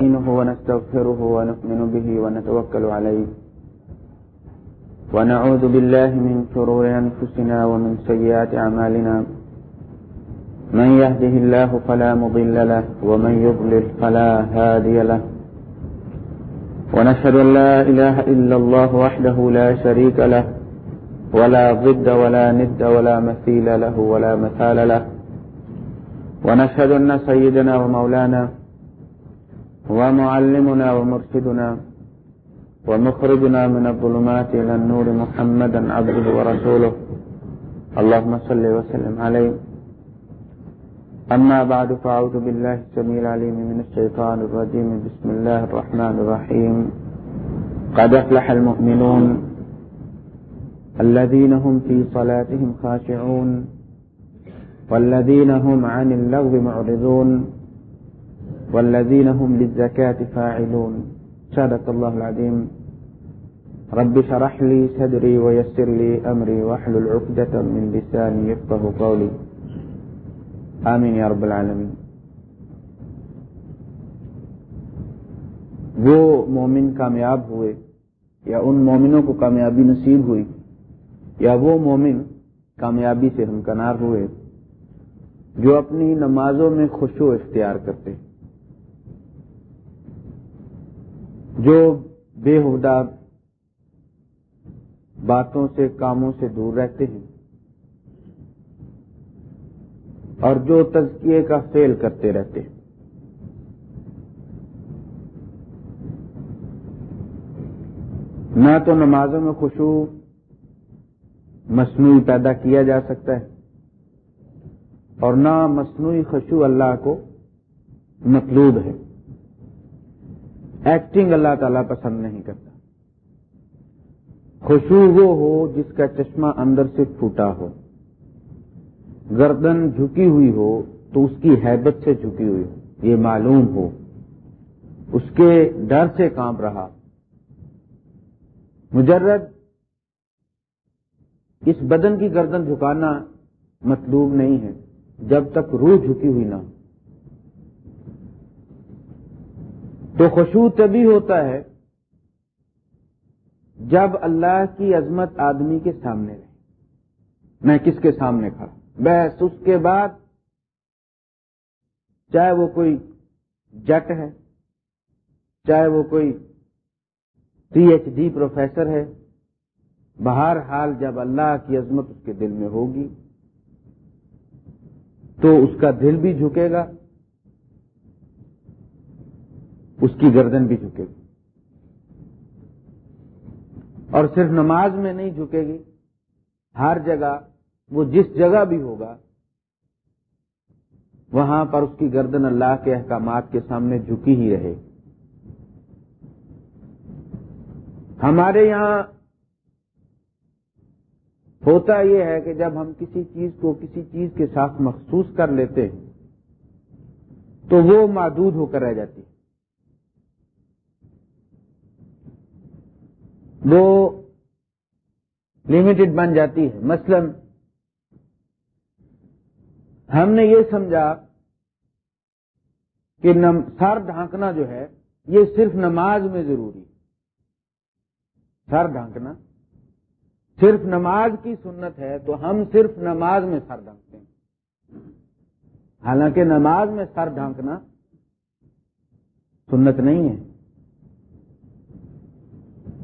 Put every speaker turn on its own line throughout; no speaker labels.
نستعينه ونستغفره ونؤمن به ونتوكل عليه. ونعوذ بالله من شرور أنفسنا ومن سيئات أعمالنا. من يهده الله فلا مضل له ومن يضلل فلا هادي له. ونشهد أن لا إله إلا الله وحده لا شريك له. ولا ضد ولا ند ولا مثيل له ولا مثال له. ونشهد أن سيدنا ومولانا ومعلمنا ومرشدنا ومخرجنا من الظلمات إلى النور محمدا عبده ورسوله. اللهم صل وسلم عليه. أما بعد، فأعوذ بالله السميع العليم من الشيطان الرجيم. بسم الله الرحمن الرحيم. قد أفلح المؤمنون الذين هم في صلاتهم خاشعون والذين هم عن اللغو معرضون. والذين هم للزكاة فاعلون. صدق الله العظيم رب شرح لي صدري ويسر لي أمري واحلل عقدة من لساني يفقه قولي آمین یا رب العالمین. وہ مومن کامیاب ہوئے یا ان مومنوں کو کامیابی نصیب ہوئی یا وہ مومن کامیابی سے ہمکنار ہوئے جو اپنی نمازوں میں خوشو اختیار کرتے ہیں۔ جو بے ہودہ باتوں سے کاموں سے دور رہتے ہیں اور جو تزکیے کا فیل کرتے رہتے ہیں۔ نہ تو نمازوں میں خوشو مصنوعی پیدا کیا جا سکتا ہے اور نہ مصنوعی خوشو اللہ کو مطلوب ہے۔ ایکٹنگ اللہ تعالی پسند نہیں کرتا۔ خوشو وہ ہو جس کا چشمہ اندر سے پھوٹا ہو۔ گردن جھکی ہوئی ہو تو اس کی حیبت سے جھکی ہوئی ہو۔ یہ معلوم ہو۔ اس کے ڈر سے کانپ رہا۔ مجرد اس بدن کی گردن جھکانا مطلوب نہیں ہے۔ جب تک روح جھکی ہوئی نہ ہو۔ تو خوشبو تبھی ہوتا ہے جب اللہ کی عظمت آدمی کے سامنے رہے۔ میں کس کے سامنے کھڑا؟ بس اس کے بعد چاہے وہ کوئی جٹ ہے، چاہے وہ کوئی پی ایچ ڈی پروفیسر ہے بہر حال جب اللہ کی عظمت اس کے دل میں ہوگی تو اس کا دل بھی جھکے گا۔ اس کی گردن بھی جھکے گی۔ اور صرف نماز میں نہیں جھکے گی، ہر جگہ، وہ جس جگہ بھی ہوگا، وہاں پر اس کی گردن اللہ کے احکامات کے سامنے جھکی ہی رہے ہمارے یہاں ہوتا یہ ہے کہ جب ہم کسی چیز کو کسی چیز کے ساتھ مخصوص کر لیتے ہیں، تو وہ محدود ہو کر رہ جاتی ہے۔ وہ لمیٹڈ بن جاتی ہے۔ مثلاً ہم نے یہ سمجھا کہ سر ڈھانکنا جو ہے، یہ صرف نماز میں ضروری سر ڈھانکنا۔ صرف نماز کی سنت ہے تو ہم صرف نماز میں سر ڈھانکتے ہیں۔ حالانکہ نماز میں سر ڈھانکنا سنت نہیں ہے۔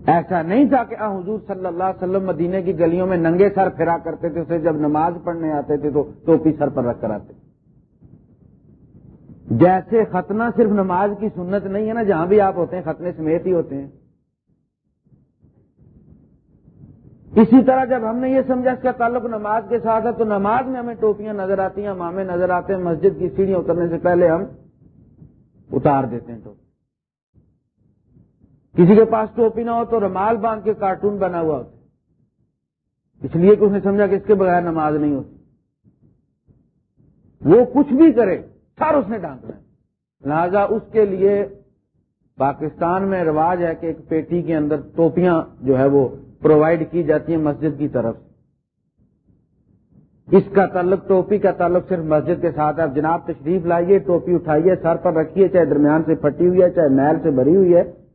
ایسا نہیں تھا کہ آ حضور صلی اللہ علیہ وسلم مدینے کی گلیوں میں ننگے سر پھرا کرتے تھے، اسے جب نماز پڑھنے آتے تھے تو ٹوپی سر پر رکھ کر آتے۔ جیسے ختنہ صرف نماز کی سنت نہیں ہے نا، جہاں بھی آپ ہوتے ہیں، ختنے سمیت ہی ہوتے ہیں۔ اسی طرح جب ہم نے یہ سمجھا اس کا تعلق نماز کے ساتھ ہے، تو نماز میں ہمیں ٹوپیاں نظر آتی ہیں مامے نظر آتے ہیں، مسجد کی سیڑھیاں اترنے سے پہلے ہم اتار دیتے ہیں ٹوپی۔ کسی کے پاس ٹوپی نہ ہو تو رومال باندھ کے کارٹون بنا ہوا ہوتا اس لیے کہ اس نے سمجھا کہ اس کے بغیر نماز نہیں ہوتی۔ وہ کچھ بھی کرے، سر اس نے ڈانکنا ہے۔ لہذا اس کے لیے پاکستان میں رواج ہے کہ ایک پیٹی کے اندر ٹوپیاں جو ہے وہ پرووائڈ کی جاتی ہیں مسجد کی طرف۔ اس کا تعلق، ٹوپی کا تعلق صرف مسجد کے ساتھ ہے۔ جناب تشریف لائیے، ٹوپی اٹھائیے، سر پر رکھیے، چاہے درمیان سے پھٹی ہوئی ہے، چاہے محل سے بھری ہوئی ہے۔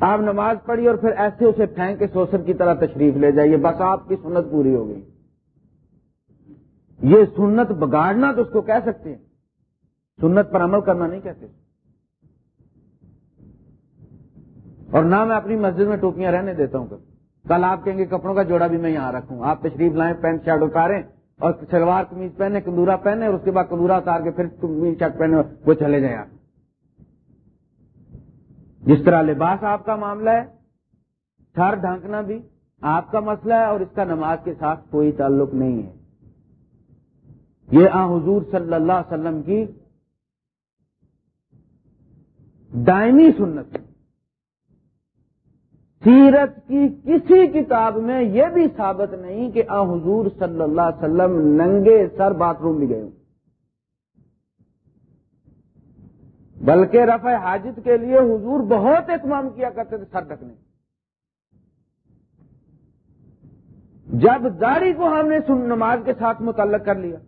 آپ نماز پڑھی اور پھر ایسے اسے پھینک کے سوسر کی طرح تشریف لے جائیے، بس آپ کی سنت پوری ہو گئی۔ یہ سنت بگاڑنا تو اس کو کہہ سکتے ہیں۔ سنت پر عمل کرنا نہیں کہتے۔ اور نہ میں اپنی مسجد میں ٹوپیاں رہنے دیتا ہوں۔ کل آپ کہیں گے کپڑوں کا جوڑا بھی میں یہاں رکھوں۔ آپ تشریف لائیں، پینٹ شرٹ اتاریں اور شلوار قمیض پہنے کندورا پہنے اور اس کے بعد کندورا اتار کے پھر قمیض شرٹ پہنے وہ چلے جائیں آپ۔ جس طرح لباس آپ کا معاملہ ہے سر ڈھانکنا بھی آپ کا مسئلہ ہے اور اس کا نماز کے ساتھ کوئی تعلق نہیں ہے۔ یہ آ حضور صلی اللہ علیہ وسلم کی دائمی سنت سیرت کی کسی کتاب میں یہ بھی ثابت نہیں کہ آ حضور صلی اللہ علیہ وسلم ننگے سر باتھ روم بھی گئے ہوں۔ بلکہ رفع حاجت کے لیے حضور بہت اہتمام کیا کرتے تھے سر ڈھکنے. جب داڑھی کو ہم نے سن نماز کے ساتھ متعلق کر لیا،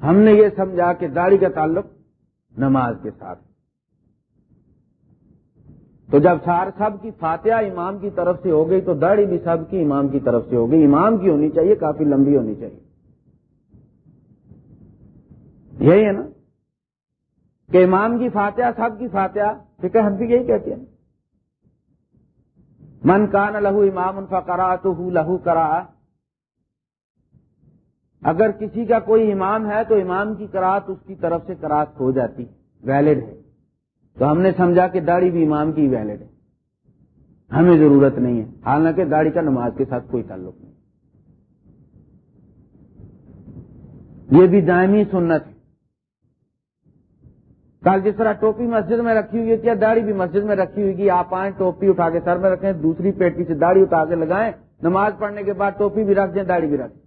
ہم نے یہ سمجھا کہ داڑھی کا تعلق نماز کے ساتھ. تو جب سار سب کی فاتحہ امام کی طرف سے ہو گئی، تو داڑھی بھی سب کی امام کی طرف سے ہو گئی. امام کی ہونی چاہیے، کافی لمبی ہونی چاہیے. یہی ہے نا؟ کہ امام کی فاتحہ سب کی جی فاتحہ فکر ہم بھی یہی کہتے ہیں۔ من کان لہو امام ان کا کرا تو لہو کرا اگر کسی کا کوئی امام ہے تو امام کی کراط اس کی طرف سے کراط ہو جاتی ویلڈ ہے۔ تو ہم نے سمجھا کہ داڑھی بھی امام کی ویلڈ ہے۔ ہمیں ضرورت نہیں ہے۔ حالانکہ داڑھی کا نماز کے ساتھ کوئی تعلق نہیں۔ یہ بھی دائمی سنت ہے۔ کل جس طرح ٹوپی مسجد میں رکھی ہوئی ہے داڑھی بھی مسجد میں رکھی ہوئی آپ آئیں، ٹوپی اٹھا کے سر میں رکھیں، دوسری پیٹی سے داڑھی اٹھا کے لگائیں، نماز پڑھنے کے بعد ٹوپی بھی رکھ دیں، داڑھی بھی رکھ دیں۔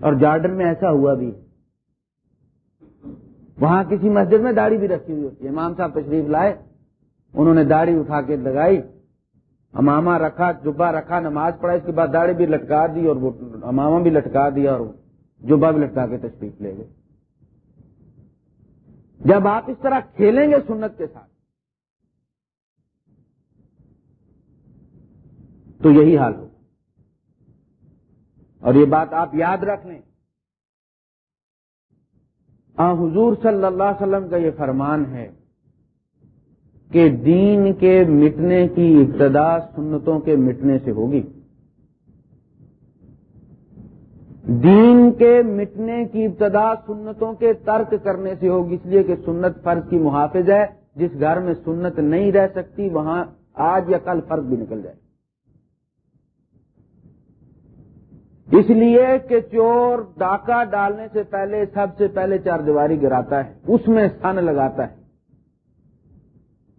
اور جارڈن میں ایسا ہوا بھی۔ وہاں کسی مسجد میں داڑھی بھی رکھی ہوئی ہوتی ہے۔ امام صاحب تشریف لائے، انہوں نے داڑھی اٹھا کے لگائی اماما رکھا جبا رکھا، نماز پڑھا، اس کے بعد داڑھی بھی لٹکا دی اور اماما بھی لٹکا دیا اور جبا بھی لٹکا کے تشریف لے گئے۔ جب آپ اس طرح کھیلیں گے سنت کے ساتھ، تو یہی حال ہو اور یہ بات آپ یاد رکھ لیں۔ حضور صلی اللہ علیہ وسلم کا یہ فرمان ہے کہ دین کے مٹنے کی ابتدا سنتوں کے مٹنے سے ہوگی۔ دین کے مٹنے کی ابتدا سنتوں کے ترک کرنے سے ہوگی، اس لیے کہ سنت فرض کی محافظ ہے۔ جس گھر میں سنت نہیں رہ سکتی، وہاں آج یا کل فرض بھی نکل جائے۔ اس لیے کہ چور ڈاکہ ڈالنے سے پہلے، سب سے پہلے چار دیواری گراتا ہے، اس میں سن لگاتا ہے۔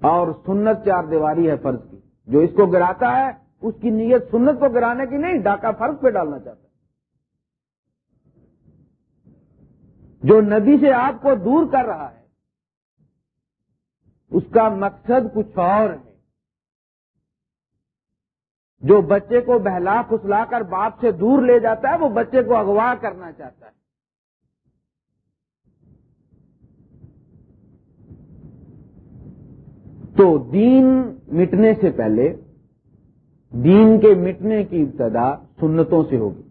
اور سنت چار دیواری ہے فرض کی۔ جو اس کو گراتا ہے، اس کی نیت سنت کو گرانے کی نہیں، ڈاکہ فرض پہ ڈالنا چاہتا ہے جو نبی سے آپ کو دور کر رہا ہے، اس کا مقصد کچھ اور ہے۔ جو بچے کو بہلا پھسلا کر باپ سے دور لے جاتا ہے، وہ بچے کو اغوا کرنا چاہتا ہے۔ تو دین مٹنے سے پہلے، دین کے مٹنے کی ابتدا سنتوں سے ہوگی۔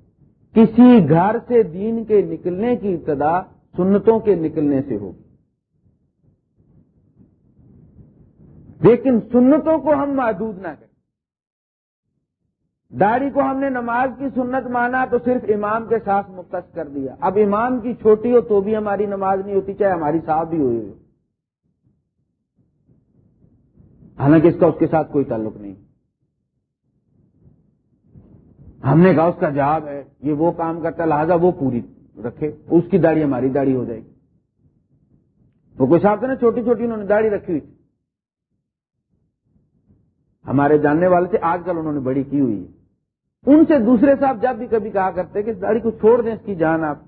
کسی گھر سے دین کے نکلنے کی ابتدا سنتوں کے نکلنے سے ہوگی لیکن سنتوں کو ہم محدود نہ کریں۔ داڑھی کو ہم نے نماز کی سنت مانا تو صرف امام کے ساتھ مختص کر دیا۔ اب امام کی چھوٹی ہو تو بھی ہماری نماز نہیں ہوتی، چاہے ہماری صاحب بھی ہوئی ہو حالانکہ اس کا اس کے ساتھ کوئی تعلق نہیں۔ ہم نے کہا اس کا جواب ہے، یہ وہ کام کرتا، لہٰذا وہ پوری۔ رکھے، اس کی داڑھی ہماری داڑھی ہو جائے گی۔ وہ کوئی صاحب تھے نا، چھوٹی چھوٹی انہوں نے داڑھی رکھی ہوئی تھی۔ ہمارے جاننے والے تھے، آج کل انہوں نے بڑی کی ہوئی ہے۔ ان سے دوسرے صاحب جب بھی کبھی کہا کرتے کہ اس داڑھی کو چھوڑ دیں، اس کی جان آپ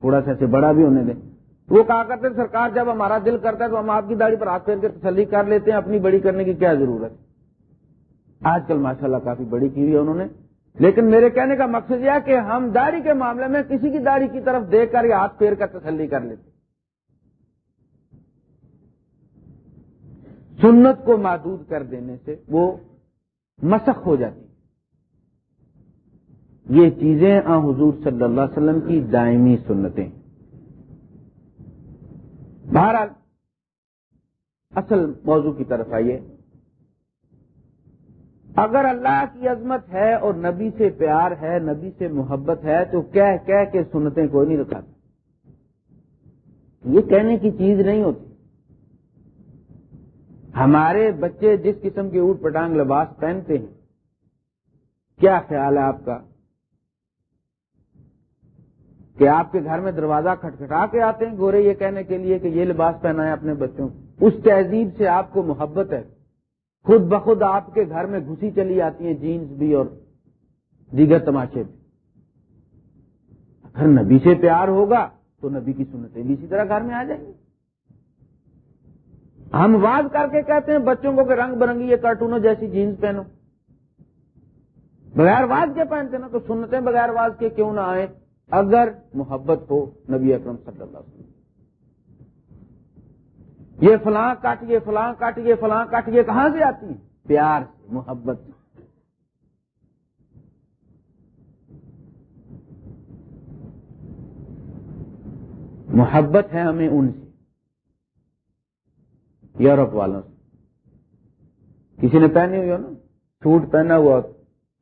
تھوڑا سا ایسے بڑا بھی ہونے دیں۔ وہ کہا کرتے سرکار جب ہمارا دل کرتا ہے تو ہم آپ کی داڑھی پر ہاتھ پھیر کے تسلی کر لیتے ہیں، اپنی بڑی کرنے کی کیا ضرورت ہے؟ آج کل ماشاء اللہ کافی بڑی کی ہوئی ہے انہوں نے۔ لیکن میرے کہنے کا مقصد یہ ہے کہ ہم داڑھی کے معاملے میں کسی کی داڑھی کی طرف دیکھ کر یا ہاتھ پھیر کر تسلی کر لیتے سنت کو محدود کر دینے سے وہ مسخ ہو جاتی یہ چیزیں آ حضور صلی اللہ علیہ وسلم کی دائمی سنتیں بہرحال، اصل موضوع کی طرف آئیے۔ اگر اللہ کی عظمت ہے اور نبی سے پیار ہے، نبی سے محبت ہے، تو کہہ کہہ کے سنتیں کوئی نہیں رکھاتا یہ کہنے کی چیز نہیں ہوتی۔ ہمارے بچے جس قسم کے اوٹ پٹانگ لباس پہنتے ہیں، کیا خیال ہے آپ کا؟ کہ آپ کے گھر میں دروازہ کھٹکھٹا کے آتے ہیں گورے یہ کہنے کے لیے کہ یہ لباس پہنا ہے اپنے بچوں اس تہذیب سے آپ کو محبت ہے۔ خود بخود آپ کے گھر میں گھسی چلی آتی ہیں جینس بھی اور دیگر تماشے بھی۔ اگر نبی سے پیار ہوگا تو نبی کی سنتیں بھی اسی طرح گھر میں آ جائیں گے ہم واز کر کے کہتے ہیں بچوں کو کہ رنگ برنگی یہ کارٹونوں جیسی جینس پہنو۔ بغیر واز کے پہنتے نا تو سنتے بغیر واز کے کیوں نہ آئے اگر محبت ہو نبی اکرم صلی اللہ علیہ وسلم۔ یہ فلاں کاٹیے فلاں کاٹیے فلاں کاٹیے کہاں سے آتی ہیں؟ پیار محبت محبت ہے ہمیں ان سے، یورپ والوں سے۔ کسی نے پہنی ہوئی ہو نا؟ سوٹ پہنا ہوا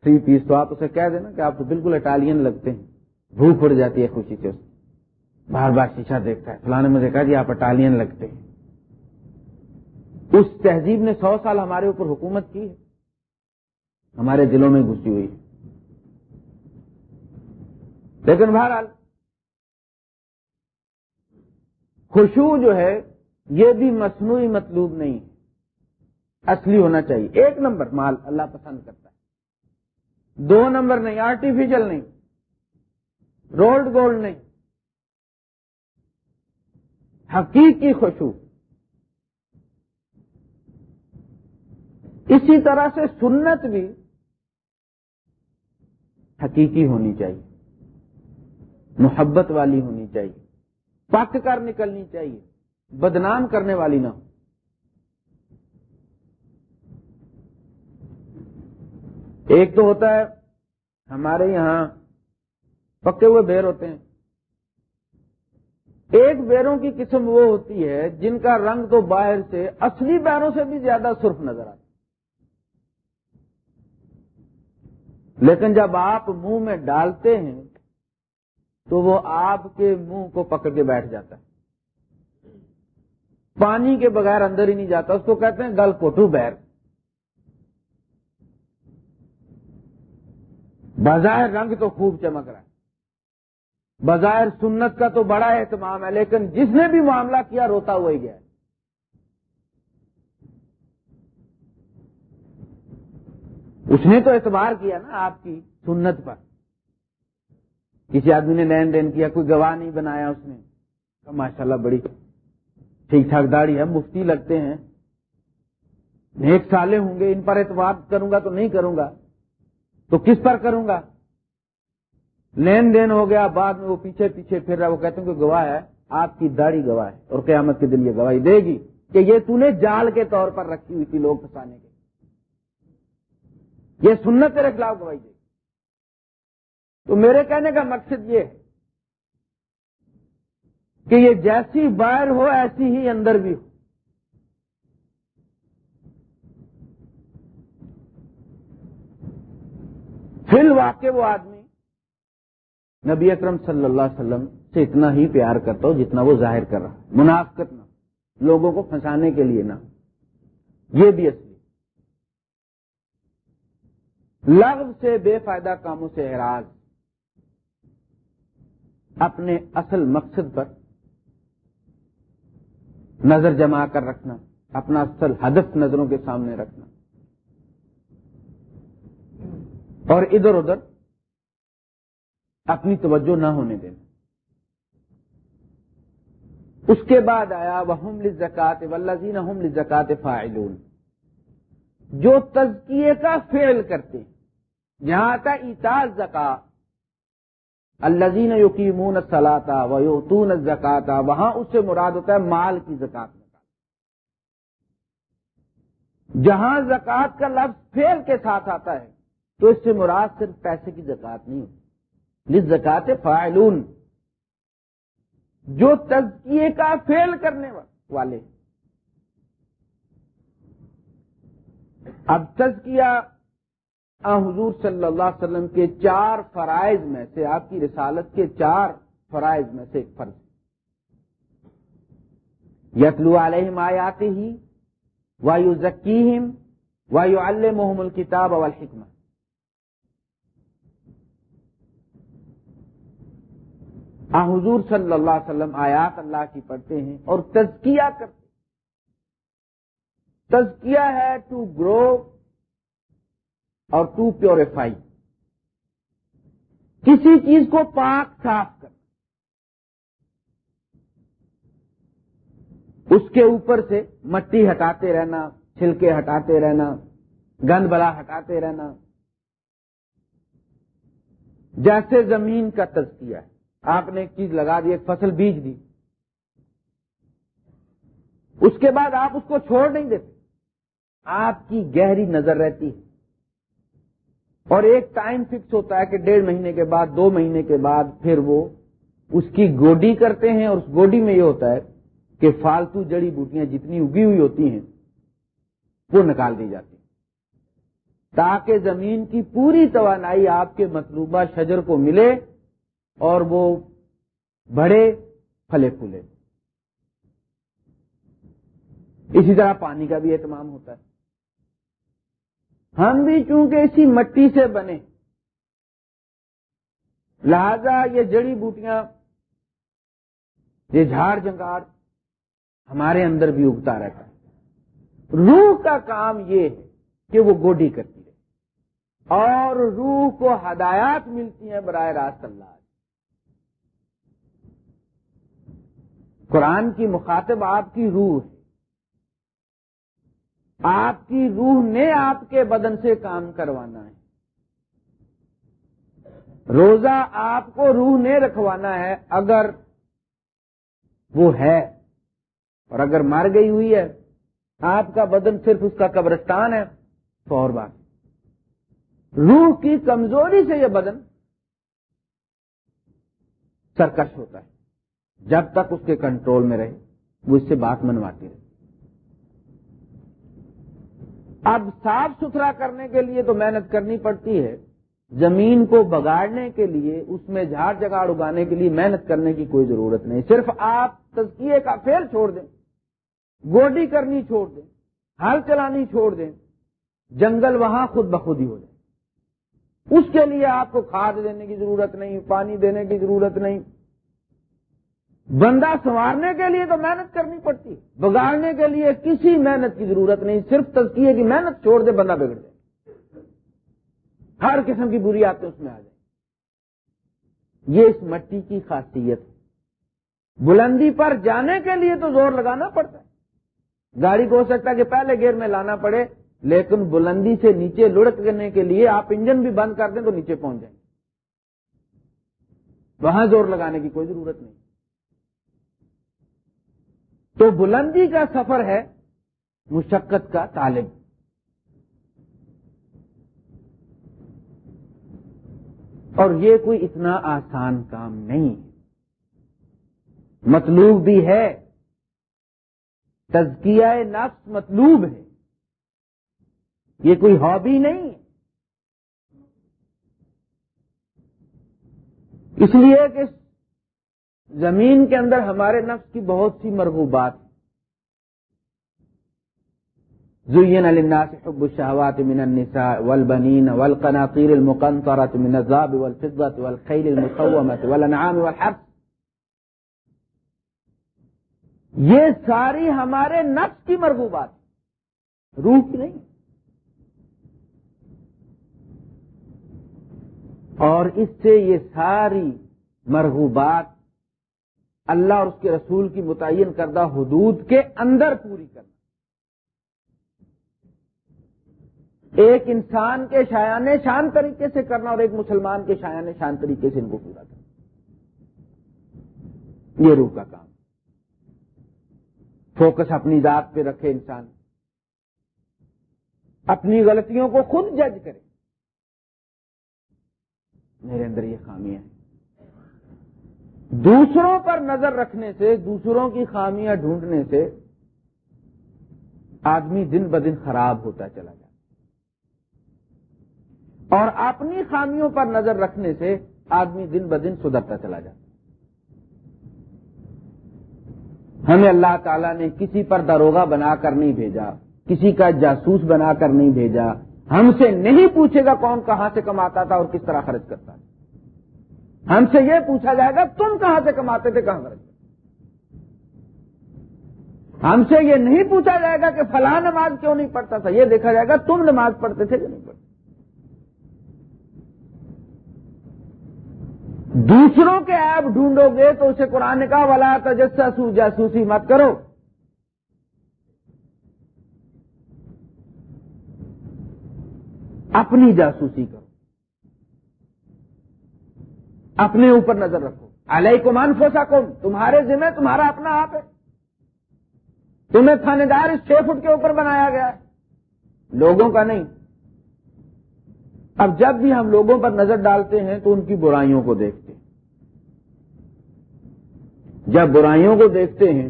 تھری پیس تو آپ اسے کہہ دینا کہ آپ تو بالکل اٹالین لگتے ہیں۔ بھوک اڑ جاتی ہے خوشی سے بار بار شیشہ دیکھتا ہے، فلاں نے مجھے کہا جی آپ اٹالین لگتے ہیں۔ اس تہذیب نے سو سال ہمارے اوپر حکومت کی ہے۔ ہمارے دلوں میں گھسی ہوئی۔ لیکن بہرحال خوشبو جو ہے، یہ بھی مصنوعی مطلوب نہیں اصلی ہونا چاہیے۔ ایک نمبر مال اللہ پسند کرتا ہے۔ دو نمبر نہیں آرٹیفیشل نہیں۔ رولڈ گولڈ نہیں۔ حقیقی خوشبو اسی طرح سے سنت بھی حقیقی ہونی چاہیے۔ محبت والی ہونی چاہیے۔ پک کر نکلنی چاہیے۔ بدنام کرنے والی نہ ہو۔ ایک تو ہوتا ہے، ہمارے یہاں پکے ہوئے بیر ہوتے ہیں۔ ایک بیروں کی قسم وہ ہوتی ہے جن کا رنگ تو باہر سے، اصلی بیروں سے بھی زیادہ سرخ نظر آتا لیکن جب آپ منہ میں ڈالتے ہیں تو وہ آپ کے منہ کو پکڑ کے بیٹھ جاتا ہے۔ پانی کے بغیر اندر ہی نہیں جاتا، اس کو کہتے ہیں گل کوٹو بیر۔ بظاہر رنگ تو خوب چمک رہا ہے۔ بظاہر سنت کا تو بڑا اہتمام ہے، لیکن جس نے بھی معاملہ کیا، روتا ہوا ہی گیا۔ ہے اس نے تو اعتبار کیا نا آپ کی سنت پر۔ کسی آدمی نے لین دین کیا، کوئی گواہ نہیں بنایا اس نے۔ ماشاء اللہ بڑی ٹھیک ٹھاک داڑھی ہے، مفتی لگتے ہیں۔ نیک سالے ہوں گے، ان پر اعتبار کروں گا تو نہیں کروں گا۔ تو کس پر کروں گا؟ لین دین ہو گیا، بعد میں وہ پیچھے پیچھے پھر رہا، وہ کہتے ہیں کہ گواہ ہے، آپ کی داڑھی گواہ ہے اور قیامت کے دن یہ گواہی دے گی کہ یہ تو نے جال کے طور پر رکھی ہوئی تھی لوگ پھنسانے کے۔ یہ سنت تیرے خلاف گواہی دے تو میرے کہنے کا مقصد یہ ہے کہ یہ جیسی باہر ہو ایسی ہی اندر بھی ہو۔ فی الواقع وہ آدمی نبی اکرم صلی اللہ علیہ وسلم سے اتنا ہی پیار کرتا ہو جتنا وہ ظاہر کر رہا ہے۔ منافقت نہ لوگوں کو پھنسانے کے لیے نہ یہ بھی اصلی لغ سے بے فائدہ کاموں سے اعراض اپنے اصل مقصد پر نظر جما کر رکھنا، اپنا اصل ہدف نظروں کے سامنے رکھنا۔ اور ادھر ادھر اپنی توجہ نہ ہونے دینا۔ اس کے بعد آیا وہ زکات ولزین زکات فائلون جو تزکیے کا فعل کرتے ہیں جہاں آتا اتاز زکا الزین یقین سلاتا و یوتون زکاتا وہاں اس سے مراد ہوتا ہے مال کی زکات۔ جہاں زکات کا لفظ فیل کے ساتھ آتا ہے، تو اس سے مراد صرف پیسے کی زکات نہیں ہوتی۔ زکات فائلون جو تزکیے کا فیل کرنے والے۔ اب تزکیہ حضور صلی اللہ علیہ وسلم کے چار فرائض میں سے، آپ کی رسالت کے چار فرائض میں سے ایک فرض یتلو علیہم آیاتی ہی وایو ذکیم وایو المحم الکتاب اول حکمت حضور صلی اللہ علیہ وسلم آیات اللہ کی پڑھتے ہیں اور تزکیہ کرتے تزکیہ ہے ٹو گرو اور ٹو پیوریفائی۔ کسی چیز کو پاک صاف کر۔ اس کے اوپر سے مٹی ہٹاتے رہنا، چھلکے ہٹاتے رہنا، گند بلا ہٹاتے رہنا۔ جیسے زمین کا تزکیہ ہے۔ آپ نے ایک چیز لگا دی، ایک فصل بیج دی۔ اس کے بعد آپ اس کو چھوڑ نہیں دیتے۔ آپ کی گہری نظر رہتی ہے۔ اور ایک ٹائم فکس ہوتا ہے کہ ڈیڑھ مہینے کے بعد، دو مہینے کے بعد پھر وہ اس کی گوڈی کرتے ہیں اور اس گوڈی میں یہ ہوتا ہے کہ فالتو جڑی بوٹیاں جتنی اگی ہوئی ہوتی ہیں، وہ نکال دی جاتی تاکہ زمین کی پوری توانائی آپ کے مطلوبہ شجر کو ملے اور وہ بڑے پھلے پھولے۔ اسی طرح پانی کا بھی اہتمام ہوتا ہے۔ ہم بھی چونکہ اسی مٹی سے بنے۔ لہذا یہ جڑی بوٹیاں، یہ جھاڑ جنگار ہمارے اندر بھی اگتا رہتا ہے۔ روح کا کام یہ ہے کہ وہ گوڈی کرتی ہے اور روح کو ہدایات ملتی ہیں براہ راست اللہ قرآن کی مخاطب آپ کی روح ہے۔ آپ کی روح نے آپ کے بدن سے کام کروانا ہے۔ روزہ آپ کو روح نے رکھوانا ہے اگر وہ ہے اور اگر مر گئی ہوئی ہے۔ آپ کا بدن صرف اس کا قبرستان ہے، تو اور بات۔ روح کی کمزوری سے یہ بدن سرکش ہوتا ہے۔ جب تک اس کے کنٹرول میں رہے، وہ اس سے بات منواتی رہے۔ اب صاف ستھرا کرنے کے لیے تو محنت کرنی پڑتی ہے۔ زمین کو بگاڑنے کے لیے، اس میں جھاڑ جگاڑ اگانے کے لیے محنت کرنے کی کوئی ضرورت نہیں۔ صرف آپ تزکیے کا فیل چھوڑ دیں، گوڈی کرنی چھوڑ دیں، ہل چلانی چھوڑ دیں، جنگل وہاں خود بخود ہی ہو جائے۔ اس کے لیے آپ کو کھاد دینے کی ضرورت نہیں، پانی دینے کی ضرورت نہیں۔ بندہ سنوارنے کے لیے تو محنت کرنی پڑتی بگاڑنے کے لیے کسی محنت کی ضرورت نہیں، صرف تزکیے کی محنت چھوڑ دے بندہ بگڑ دے ہر قسم کی بری آتے اس میں آ جائیں یہ اس مٹی کی خاصیت بلندی پر جانے کے لیے تو زور لگانا پڑتا ہے۔ گاڑی کو ہو سکتا ہے کہ پہلے گیئر میں لانا پڑے، لیکن بلندی سے نیچے لڑک کے لیے آپ انجن بھی بند کر دیں تو نیچے پہنچ جائیں۔ وہاں زور لگانے کی کوئی ضرورت نہیں۔ تو بلندی کا سفر ہے مشقت کا طالب۔ اور یہ کوئی اتنا آسان کام نہیں۔ مطلوب بھی ہے۔ تزکیہ نفس مطلوب ہے۔ یہ کوئی ہابی نہیں۔ اس لیے کہ زمین کے اندر ہمارے نفس کی بہت سی مرغوبات۔ زین للناس حب الشهوات من النساء والبنين والقناطير المقنطرة من الذهب والفضة والخيل المصومة والانعام والحرث۔ یہ ساری ہمارے نفس کی مرغوبات۔ روح کی نہیں۔ اور اس سے یہ ساری مرغوبات اللہ اور اس کے رسول کی متعین کردہ حدود کے اندر پوری کرنا۔ ایک انسان کے شایان شان طریقے سے کرنا اور ایک مسلمان کے شایان شان طریقے سے ان کو پورا کرنا۔ یہ روح کا کام۔ فوکس اپنی ذات پہ رکھے انسان۔ اپنی غلطیوں کو خود جج کرے۔ میرے اندر یہ خامیاں ہیں دوسروں پر نظر رکھنے سے، دوسروں کی خامیاں ڈھونڈنے سے آدمی دن بدن خراب ہوتا چلا جاتا اور اپنی خامیوں پر نظر رکھنے سے آدمی دن بدن سدھرتا چلا جاتا ہمیں اللہ تعالیٰ نے کسی پر داروغہ بنا کر نہیں بھیجا، کسی کا جاسوس بنا کر نہیں بھیجا۔ ہم سے نہیں پوچھے گا کون کہاں سے کماتا تھا اور کس طرح خرچ کرتا تھا۔ ہم سے یہ پوچھا جائے گا تم کہاں سے کماتے تھے، کہاں خرچ کرتے ہم سے یہ نہیں پوچھا جائے گا کہ فلاں نماز کیوں نہیں پڑھتا تھا، یہ دیکھا جائے گا تم نماز پڑھتے تھے کہ نہیں پڑھتے دوسروں کے ایپ ڈھونڈو گے تو اسے قرآن نے کہا والا تجسسو جاسوسی مت کرو اپنی جاسوسی کرو۔ اپنے اوپر نظر رکھو۔ علیہ کو مان فوسا کون تمہارے ذمہ تمہارا اپنا آپ ہے۔ تمہیں تھانے دار اس چھ فٹ کے اوپر بنایا گیا ہے۔ لوگوں کا نہیں۔ اب جب بھی ہم لوگوں پر نظر ڈالتے ہیں تو ان کی برائیوں کو دیکھتے ہیں۔ جب برائیوں کو دیکھتے ہیں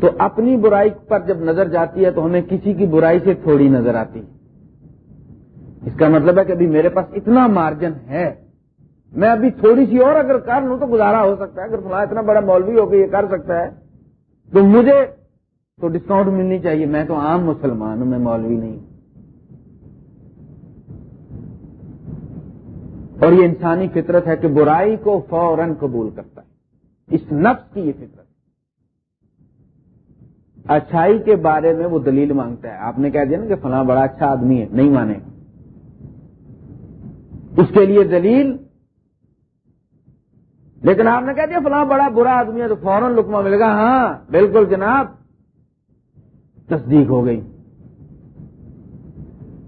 تو اپنی برائی پر جب نظر جاتی ہے تو ہمیں کسی کی برائی سے تھوڑی نظر آتی ہے۔ اس کا مطلب ہے کہ ابھی میرے پاس اتنا مارجن ہے۔ میں ابھی تھوڑی سی اور اگر کر لوں تو گزارا ہو سکتا ہے۔ اگر فلاں اتنا بڑا مولوی ہو کے یہ کر سکتا ہے تو مجھے تو ڈسکاؤنٹ ملنی چاہیے۔ میں تو عام مسلمان ہوں، میں مولوی نہیں۔ ہوں اور یہ انسانی فطرت ہے کہ برائی کو فوراً قبول کرتا ہے۔ اس نفس کی یہ فطرت اچھائی کے بارے میں وہ دلیل مانگتا ہے۔ آپ نے کہہ دیا نا کہ فلاں بڑا اچھا آدمی ہے، نہیں مانے۔ اس کے لیے دلیل۔ لیکن آپ نے کہہ دیا جی، فلاں بڑا برا آدمی ہے تو فوراً لکما ملے گا ہاں بالکل جناب، تصدیق ہو گئی۔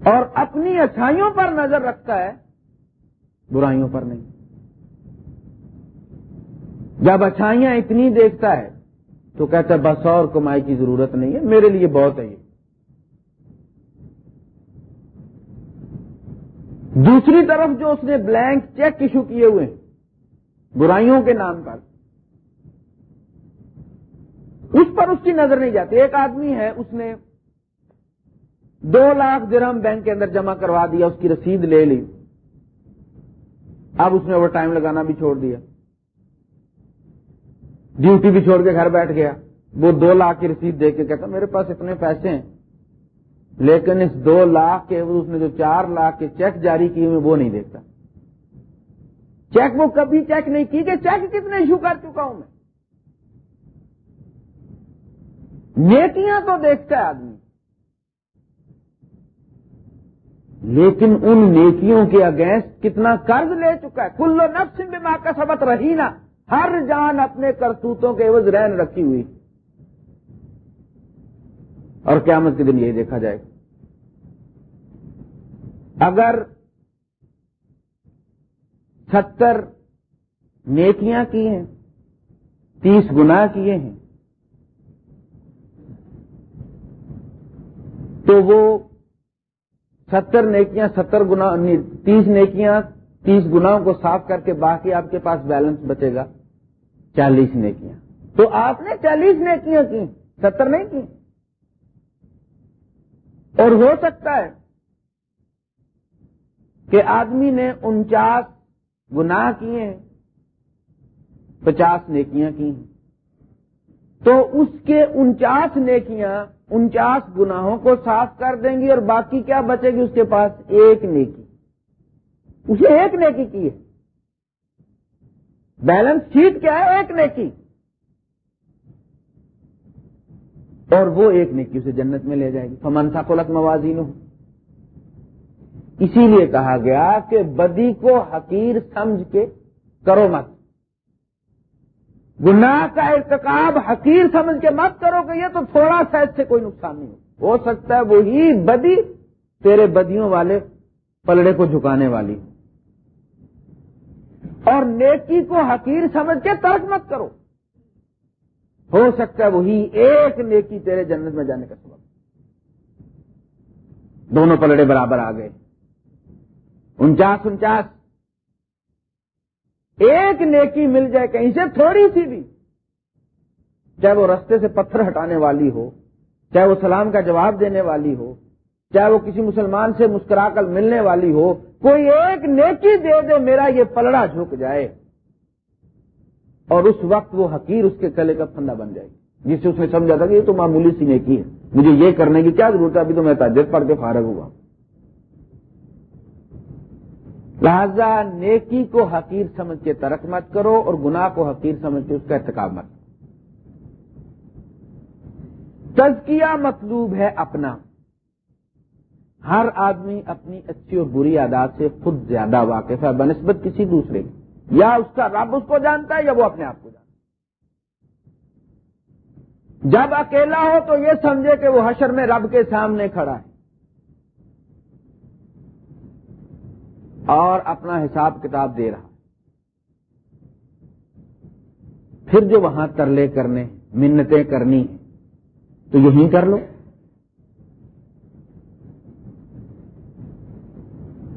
اور اپنی اچھائیوں پر نظر رکھتا ہے، برائیوں پر نہیں۔ جب اچھائیاں اتنی دیکھتا ہے تو کہتا ہے، بس اور کمائی کی ضرورت نہیں ہے، میرے لیے بہت ہے یہ۔ دوسری طرف جو اس نے بلینک چیک ایشو کیے ہوئے ہیں، برائیوں کے نام پر، اس پر اس کی نظر نہیں جاتی۔ ایک آدمی ہے، اس نے دو لاکھ درہم بینک کے اندر جمع کروا دیا، اس کی رسید لے لی۔ اب اس نے اوور ٹائم لگانا بھی چھوڑ دیا۔ ڈیوٹی بھی چھوڑ کے گھر بیٹھ گیا۔ وہ دو لاکھ کی رسید دے کے کہتا، میرے پاس اتنے پیسے ہیں۔ لیکن اس دو لاکھ کے اس نے جو چار لاکھ کے چیک جاری کیے ہوئے، وہ نہیں دیکھتا۔ چیک وہ کبھی چیک نہیں کی کہ چیک کتنے ایشو کر چکا ہوں میں۔ نیکیاں تو دیکھتا ہے آدمی۔ لیکن ان نیکیوں کے اگینسٹ کتنا قرض لے چکا ہے۔ کلو نفس میں ماں کا سبق رہی نا ہر جان اپنے کرتوتوں کے عوض رہن رکھی ہوئی۔ اور قیامت کے دن یہی دیکھا جائے گا۔ اگر ستر نیکیاں کی ہیں، تیس گنا کیے ہیں، تو وہ ستر نیکیاں، ستر گنا تیس نیکیاں، تیس گنا کو صاف کر کے باقی آپ کے پاس بیلنس بچے گا۔ چالیس نیکیاں۔ تو آپ نے چالیس نیکیاں کی ستر نہیں کی اور ہو سکتا ہے کہ آدمی نے انچاس گناہ کیے ہیں، پچاس نیکیاں کی ہیں۔ تو اس کے انچاس نیکیاں انچاس گناہوں کو صاف کر دیں گی اور باقی کیا بچے گی؟ اس کے پاس ایک نیکی۔ اسے ایک نیکی کی ہے۔ بیلنس شیٹ کیا ہے؟ ایک نیکی۔ اور وہ ایک نیکی اسے جنت میں لے جائے گی۔ فمنسا کو موازین ہو اسی لیے کہا گیا کہ بدی کو حقیر سمجھ کے کرو مت۔ گناہ کا ارتکاب حقیر سمجھ کے مت کرو کہ یہ تو تھوڑا سا اس سے کوئی نقصان نہیں ہو۔ ہو سکتا ہے وہی بدی تیرے بدیوں والے پلڑے کو جھکانے والی۔ اور نیکی کو حقیر سمجھ کے ترک مت کرو۔ ہو سکتا ہے وہی ایک نیکی تیرے جنت میں جانے کا سبب دونوں پلڑے برابر آ گئے۔ انچاس انچاس۔ ایک نیکی مل جائے کہیں سے تھوڑی سی بھی۔ چاہے وہ رستے سے پتھر ہٹانے والی ہو، چاہے وہ سلام کا جواب دینے والی ہو، چاہے وہ کسی مسلمان سے مسکرا کر ملنے والی ہو، کوئی ایک نیکی دے دے، میرا یہ پلڑا جھک جائے۔ اور اس وقت وہ حقیر اس کے کلے کا پھندا بن جائے گی۔ جس سے اس نے سمجھا تھا کہ یہ تو معمولی سی نیکی ہے۔ مجھے یہ کرنے کی کیا ضرورت ہے؟ ابھی تو میں تاجر پڑھ کے فارغ ہوا۔ لہذا نیکی کو حقیر سمجھ کے ترک مت کرو اور گناہ کو حقیر سمجھ کے اس کا ارتکاب مت تزکیہ مطلوب ہے اپنا۔ ہر آدمی اپنی اچھی اور بری عادات سے خود زیادہ واقف ہے، بنسبت کسی دوسرے کی۔ یا اس کا رب اس کو جانتا ہے یا وہ اپنے آپ کو جانتا ہے؟ جب اکیلا ہو تو یہ سمجھے کہ وہ حشر میں رب کے سامنے کھڑا ہے۔ اور اپنا حساب کتاب دے رہا پھر جو وہاں ترلے کرنے، منتیں کرنی تو یہی کر لو۔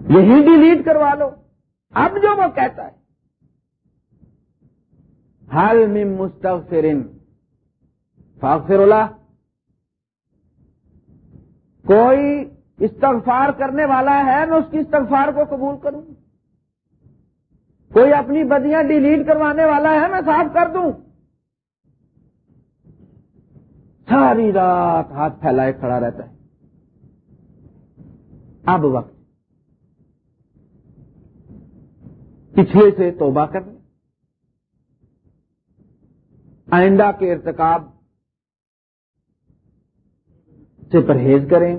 یہی ڈیلیٹ کروا لو۔ اب جو وہ کہتا ہے حل میں مستفرن فاغفر اللہ کوئی استغفار کرنے والا ہے میں اس کی استغفار کو قبول کروں؟ کوئی اپنی بدیاں ڈیلیٹ کروانے والا ہے میں صاف کر دوں؟ ساری رات ہاتھ پھیلائے کھڑا رہتا ہے۔ اب وقت۔ پچھلے سے توبہ کرنے آئندہ کے ارتکاب سے پرہیز کریں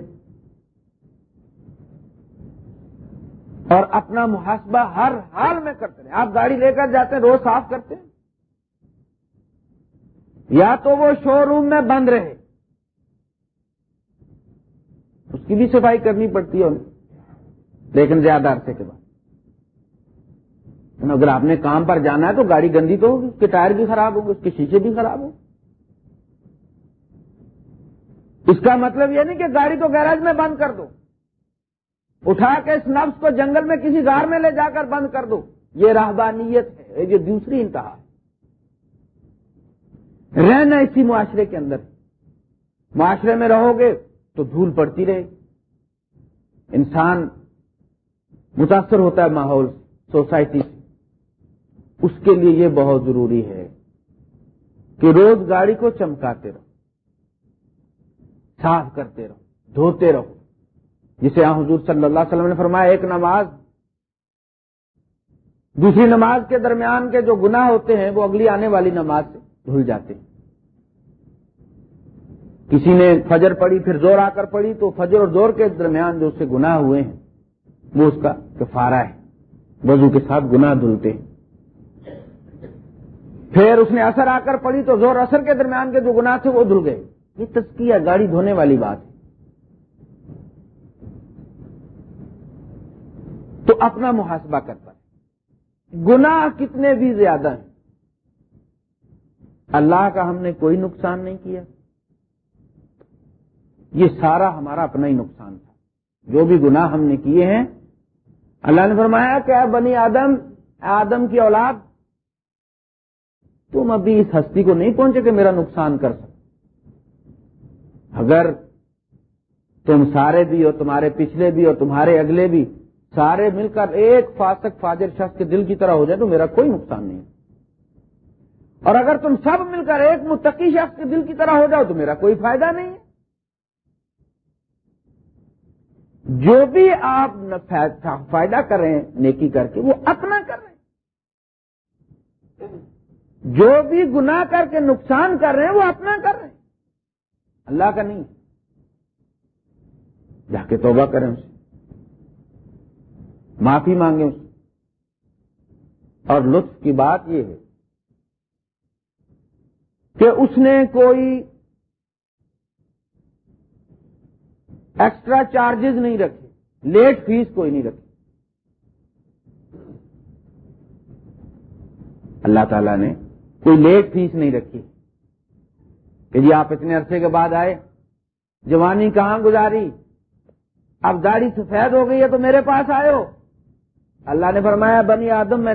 اور اپنا محاسبہ ہر حال میں کرتے ہیں آپ گاڑی لے کر جاتے ہیں روز صاف کرتے ہیں۔ یا تو وہ شو روم میں بند رہے۔ اس کی بھی صفائی کرنی پڑتی ہے۔ لیکن زیادہ عرصے کے بعد۔ یعنی اگر آپ نے کام پر جانا ہے تو گاڑی گندی تو ہوگی اس کے ٹائر بھی خراب ہوں گے اس کے شیشے بھی خراب ہوں۔ اس کا مطلب یہ نہیں کہ گاڑی کو گیراج میں بند کر دو۔ اٹھا کے اس نفس کو جنگل میں کسی گار میں لے جا کر بند کر دو۔ یہ راہبانیت ہے، یہ دوسری انتہا۔ رہنا اسی معاشرے کے اندر۔ معاشرے میں رہو گے تو دھول پڑتی رہے۔ انسان متاثر ہوتا ہے ماحول، سوسائٹی سے۔ اس کے لیے یہ بہت ضروری ہے کہ روز گاڑی کو چمکاتے رہو، صاف کرتے رہو، دھوتے رہو۔ جسے حضور صلی اللہ علیہ وسلم نے فرمایا، ایک نماز۔ دوسری نماز کے درمیان کے جو گناہ ہوتے ہیں، وہ اگلی آنے والی نماز سے دھل جاتے ہیں۔ کسی نے فجر پڑی پھر زور آ کر پڑی تو فجر اور زور کے درمیان جو اس سے گناہ ہوئے ہیں، وہ اس کا کفارہ ہے۔ وضو کے ساتھ گناہ دھلتے ہیں۔ پھر اس نے اثر آ کر پڑی تو زور اثر کے درمیان کے جو گناہ تھے وہ دھل گئے۔ یہ تسکیہ گاڑی دھونے والی بات ہے۔ تو اپنا محاسبہ کرتا ہے گناہ کتنے بھی زیادہ ہیں۔ اللہ کا ہم نے کوئی نقصان نہیں کیا۔ یہ سارا ہمارا اپنا ہی نقصان تھا۔ جو بھی گناہ ہم نے کیے ہیں، اللہ نے فرمایا کہ بنی آدم آدم کی اولاد تم ابھی اس ہستی کو نہیں پہنچے کہ میرا نقصان کر سکتے اگر تم سارے بھی اور تمہارے پچھلے بھی اور تمہارے اگلے بھی سارے مل کر ایک فاسق فاجر شخص کے دل کی طرح ہو جائے تو میرا کوئی نقصان نہیں۔ اور اگر تم سب مل کر ایک متقی شخص کے دل کی طرح ہو جاؤ تو میرا کوئی فائدہ نہیں۔ ہے جو بھی آپ فائدہ کر رہے ہیں، نیکی کر کے وہ اپنا کر رہے ہیں۔ جو بھی گناہ کر کے نقصان کر رہے ہیں، وہ اپنا کر رہے ہیں۔ اللہ کا نہیں۔ جا کے توبہ کریں اسے۔ معافی مانگیں اسے۔ اور لطف کی بات یہ ہے کہ اس نے کوئی ایکسٹرا چارجز نہیں رکھے۔ لیٹ فیس کوئی نہیں رکھی اللہ تعالی نے کوئی لیٹ فیس نہیں رکھی۔ کہ جی آپ اتنے عرصے کے بعد آئے، جوانی کہاں گزاری؟ اب داڑھی سفید ہو گئی ہے تو میرے پاس آئے ہو۔ اللہ نے فرمایا، بنی آدم میں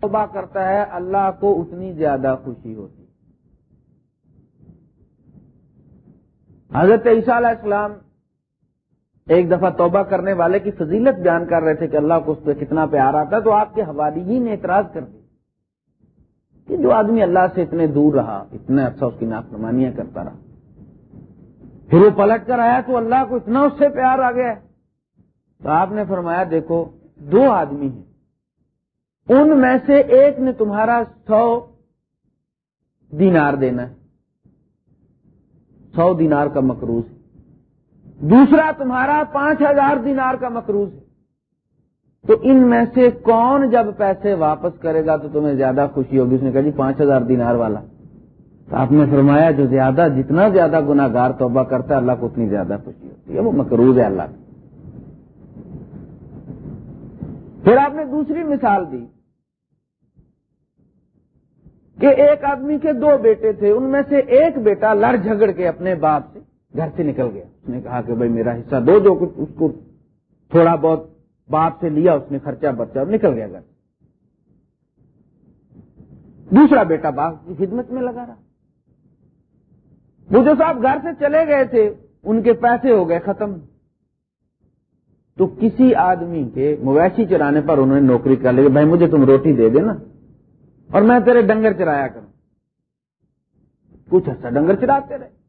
توبہ کرتا ہے، اللہ کو اتنی زیادہ خوشی ہوتی حضرت عیسیٰ علیہ السلام ایک دفعہ توبہ کرنے والے کی فضیلت بیان کر رہے تھے کہ اللہ کو اس پہ کتنا پیار آتا تو آپ کے حوالی ہی نے اعتراض کر دی کہ جو آدمی اللہ سے اتنے دور رہا، اتنا اچھا اس کی نافرمانیاں کرتا رہا۔ پھر وہ پلٹ کر آیا تو اللہ کو اتنا اس سے پیار آ گیا۔ تو آپ نے فرمایا، دیکھو، دو آدمی ہیں۔ ان میں سے ایک نے تمہارا سو دینار دینا ہے۔ سو دینار کا مقروض۔ ہے دوسرا تمہارا پانچ ہزار دینار کا مقروض ہے۔ تو ان میں سے کون جب پیسے واپس کرے گا تو تمہیں زیادہ خوشی ہوگی؟ اس نے کہا جی پانچ ہزار دینار والا۔ تو آپ نے فرمایا، جو زیادہ، جتنا زیادہ گناگار توبہ کرتا ہے، اللہ کو اتنی زیادہ خوشی ہوتی ہے۔ وہ مقروض ہے اللہ۔ پھر آپ نے دوسری مثال دی کہ ایک آدمی کے دو بیٹے تھے، ان میں سے ایک بیٹا لڑ جھگڑ کے اپنے باپ سے۔ گھر سے نکل گیا۔ اس نے کہا کہ بھائی میرا حصہ دو جو کچھ اس کو تھوڑا بہت باپ سے لیا، اس نے خرچہ برچہ نکل گیا گھر۔ دوسرا بیٹا باپ کی خدمت میں لگا رہا۔ وہ جو صاحب گھر سے چلے گئے تھے، ان کے پیسے ہو گئے ختم۔ تو کسی آدمی کے مویشی چرانے پر انہوں نے نوکری کر لی بھائی مجھے تم روٹی دے دینا، اور میں تیرے ڈنگر چرایا کروں۔ کچھ ایسا ڈنگر چراتے رہے۔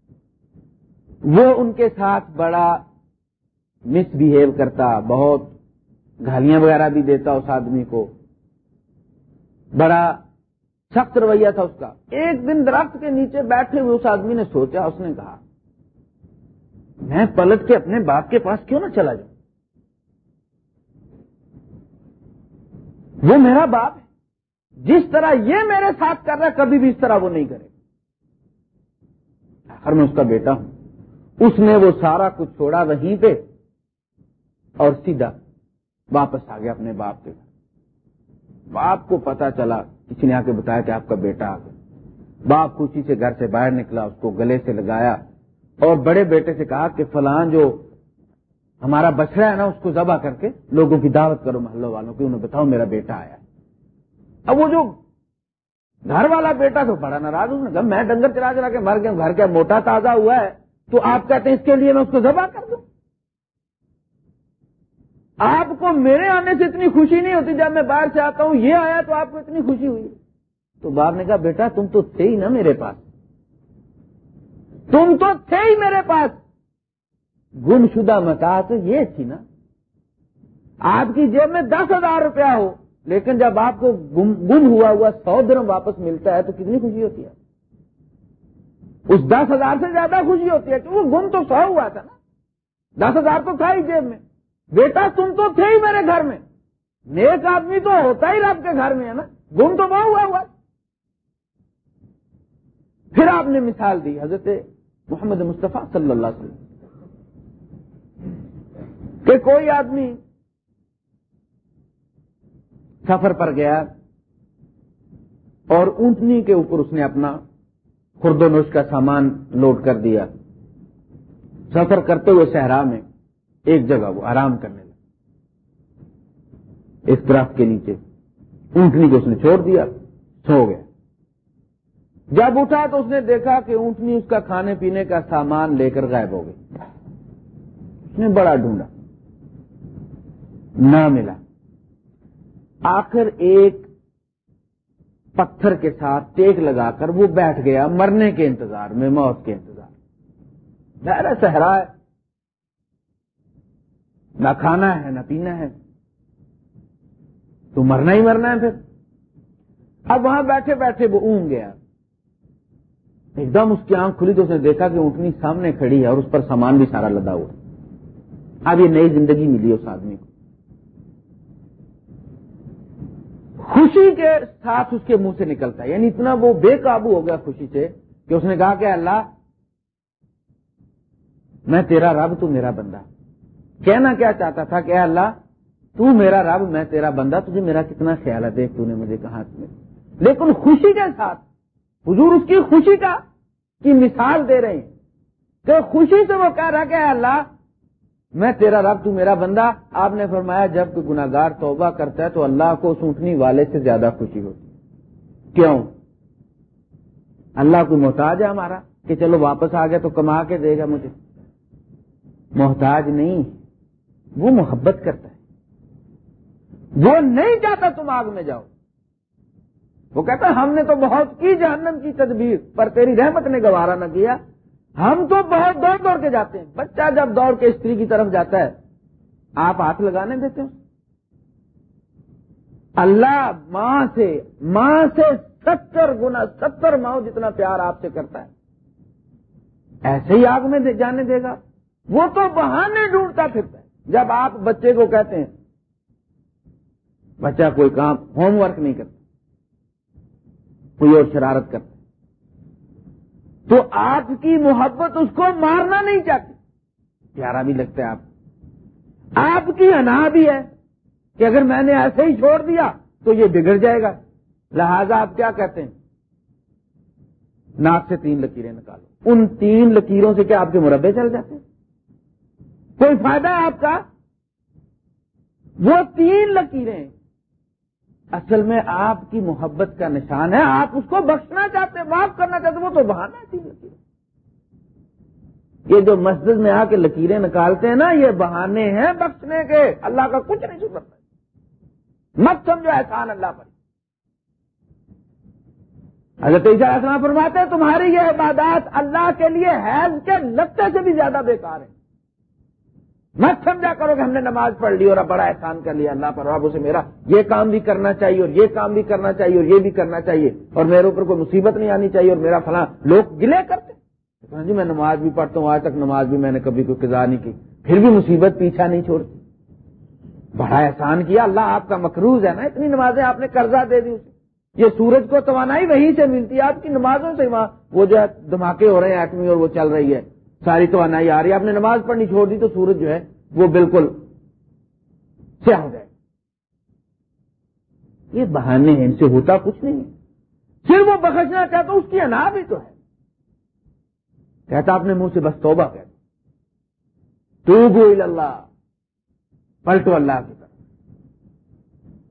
وہ ان کے ساتھ بڑا مس بہیو کرتا، بہت گالیاں وغیرہ بھی دیتا اس آدمی کو۔ بڑا سخت رویہ تھا اس کا۔ ایک دن درخت کے نیچے بیٹھے ہوئے اس آدمی نے سوچا، اس نے کہا، میں پلٹ کے اپنے باپ کے پاس کیوں نہ چلا جاؤں؟ وہ میرا باپ ہے۔ جس طرح یہ میرے ساتھ کر رہا ہے، کبھی بھی اس طرح وہ نہیں کرے۔ آخر میں اس کا بیٹا ہوں۔ اس نے وہ سارا کچھ چھوڑا وہیں پہ اور سیدھا واپس آ گیا اپنے باپ کے گھر۔ باپ کو پتا چلا، کسی نے آ کے بتایا کہ آپ کا بیٹا آ گیا۔ باپ خوشی سے گھر سے باہر نکلا، اس کو گلے سے لگایا اور بڑے بیٹے سے کہا کہ فلان جو ہمارا بچڑا ہے نا، اس کو ذبح کر کے لوگوں کی دعوت کرو، محلوں والوں کی انہیں بتاؤ میرا بیٹا آیا۔ اب وہ جو گھر والا بیٹا تو بڑا ناراض ہوں میں ڈنگر چلا چلا کے مر گیا گھر کا موٹا تازہ ہوا ہے۔ تو آپ کہتے ہیں اس کے لیے میں اس کو ذبح کر دوں۔ آپ کو میرے آنے سے اتنی خوشی نہیں ہوتی جب میں باہر سے آتا ہوں یہ آیا تو آپ کو اتنی خوشی ہوئی۔ تو باپ نے کہا بیٹا تم تو تھے ہی نا میرے پاس۔ تم تو تھے ہی میرے پاس۔ گم شدہ متا تو یہ تھی نا۔ آپ کی جیب میں دس ہزار روپیہ ہو لیکن جب آپ کو گم ہوا ہوا سو درم واپس ملتا ہے تو کتنی خوشی ہوتی ہے۔ اس دس ہزار سے زیادہ خوشی ہوتی ہے کہ وہ گم تو سو ہوا تھا نا۔ دس ہزار تو تھا ہی جیب میں۔ بیٹا، تم تو تھے ہی میرے گھر میں۔ نیک آدمی تو ہوتا ہی رب کے گھر میں ہے نا۔ گم تو وہ ہوا ہوا۔ پھر آپ نے مثال دی، حضرت محمد مصطفیٰ صلی اللہ علیہ وسلم۔ کہ کوئی آدمی سفر پر گیا اور اونٹنی کے اوپر اس نے اپنا خرد و نوش کا سامان لوڈ کر دیا۔ سفر کرتے ہوئے صحرا میں ایک جگہ وہ آرام کرنے لگا۔ اس درخت کے نیچے اونٹنی کو اس نے چھوڑ دیا، سو گیا۔ جب اٹھا تو اس نے دیکھا کہ اونٹنی اس کا کھانے پینے کا سامان لے کر غائب ہو گئی۔ اس نے بڑا ڈھونڈا۔ نہ ملا۔ آخر ایک پتھر کے ساتھ ٹیک لگا کر وہ بیٹھ گیا مرنے کے انتظار میں، موت کے انتظار بہرا صحرا ہے۔ نہ کھانا ہے، نہ پینا ہے۔ تو مرنا ہی مرنا ہے پھر۔ اب وہاں بیٹھے بیٹھے وہ اونگ گیا۔ ایک دم اس کی آنکھ کھلی تو اس نے دیکھا کہ اونٹنی سامنے کھڑی ہے اور اس پر سامان بھی سارا لدا ہوا۔ اب یہ نئی زندگی ملی اس آدمی کو۔ خوشی کے ساتھ اس کے منہ سے نکلتا ہے۔ یعنی اتنا وہ بے قابو ہو گیا خوشی سے کہ اس نے کہا کہ اللہ، میں تیرا رب، تو میرا بندہ۔ کہنا کیا چاہتا تھا کہ اللہ، تو میرا رب، میں تیرا بندہ، تجھے میرا کتنا خیال ہے؟ دیکھ تو نے مجھے کہا۔ لیکن خوشی کے ساتھ، حضور اس کی خوشی کا، کی مثال دے رہے ہیں کہ خوشی سے وہ کہہ رہا کہ اللہ میں تیرا رب، تو میرا بندہ۔ آپ نے فرمایا، جب کوئی گناگار توبہ کرتا ہے تو اللہ کو سوٹنی والے سے زیادہ خوشی ہوتی کیوں؟ اللہ کو محتاج ہے ہمارا کہ چلو واپس آ گیا تو کما کے دے گا مجھے۔ محتاج نہیں، وہ محبت کرتا ہے۔ وہ نہیں چاہتا تم آگ میں جاؤ۔ وہ کہتا ہم نے تو بہت کی جہنم کی تدبیر، پر تیری رحمت نے گوارا نہ کیا۔ ہم تو بہت دوڑ دوڑ کے جاتے ہیں۔ بچہ جب دوڑ کے استری کی طرف جاتا ہے، آپ ہاتھ لگانے دیتے ہیں۔ اللہ ماں سے ماں سے ستر گنا، ستر ماؤ جتنا پیار آپ سے کرتا ہے۔ ایسے ہی آگ میں جانے دے گا۔ وہ تو بہانے ڈھونڈتا پھرتا ہے۔ جب آپ بچے کو کہتے ہیں، بچہ کوئی کام، ہوم ورک نہیں کرتا، کوئی اور شرارت کرتا۔ تو آپ کی محبت اس کو مارنا نہیں چاہتی۔ پیارا بھی لگتا ہے آپ آپ کی انا بھی ہے کہ اگر میں نے ایسے ہی چھوڑ دیا تو یہ بگڑ جائے گا۔ لہذا آپ کیا کہتے ہیں؟ ناک سے تین لکیریں نکالو۔ ان تین لکیروں سے کیا آپ کے مربے چل جاتے ہیں؟ کوئی فائدہ ہے آپ کا؟ وہ تین لکیریں اصل میں آپ کی محبت کا نشان ہے، آپ اس کو بخشنا چاہتے ہیں، معاف کرنا چاہتے ہیں، وہ تو بہانا تھی لکیر یہ جو مسجد میں آ کے لکیریں نکالتے ہیں نا، یہ بہانے ہیں بخشنے کے۔ اللہ کا کچھ نہیں سکتا مت سمجھو احسان اللہ پر۔ حضرت عیسیٰ فرماتے ہیں، تمہاری یہ عبادات اللہ کے لیے حیض کے لگتے سے بھی زیادہ بیکار ہے مت سمجھا کرو کہ ہم نے نماز پڑھ لی اور اب بڑا احسان کر لیا، اللہ پر اب اسے میرا یہ کام بھی کرنا چاہیے اور یہ کام بھی کرنا چاہیے اور یہ بھی کرنا چاہیے اور میرے اوپر کوئی مصیبت نہیں آنی چاہیے اور میرا فلاں لوگ گلے کرتے۔ جی میں نماز بھی پڑھتا ہوں، آج تک نماز بھی میں نے کبھی کوئی قضا نہیں کی۔ پھر بھی مصیبت پیچھا نہیں چھوڑتی۔ بڑا احسان کیا، اللہ آپ کا مقروض ہے نا، اتنی نمازیں آپ نے قرضہ دے دی اسے۔ یہ سورج کو توانائی وہیں سے ملتی ہے، آپ کی نمازوں سے وہاں وہ جو ہے دھماکے ہو رہے ہیں ایٹمی اور وہ چل رہی ہے۔ ساری توانائی آ رہی ہے۔ آپ نے نماز پڑھنی چھوڑ دی تو سورج جو ہے وہ بالکل کیا ہو جائے۔ یہ بہانے ہیں، ان سے ہوتا کچھ نہیں۔ ہے پھر وہ بخشنا چاہتا اس کی انا بھی تو ہے۔ کہتا اپنے منہ سے بس توبہ کہتا تو گو اللہ پلٹو اللہ کی طرف۔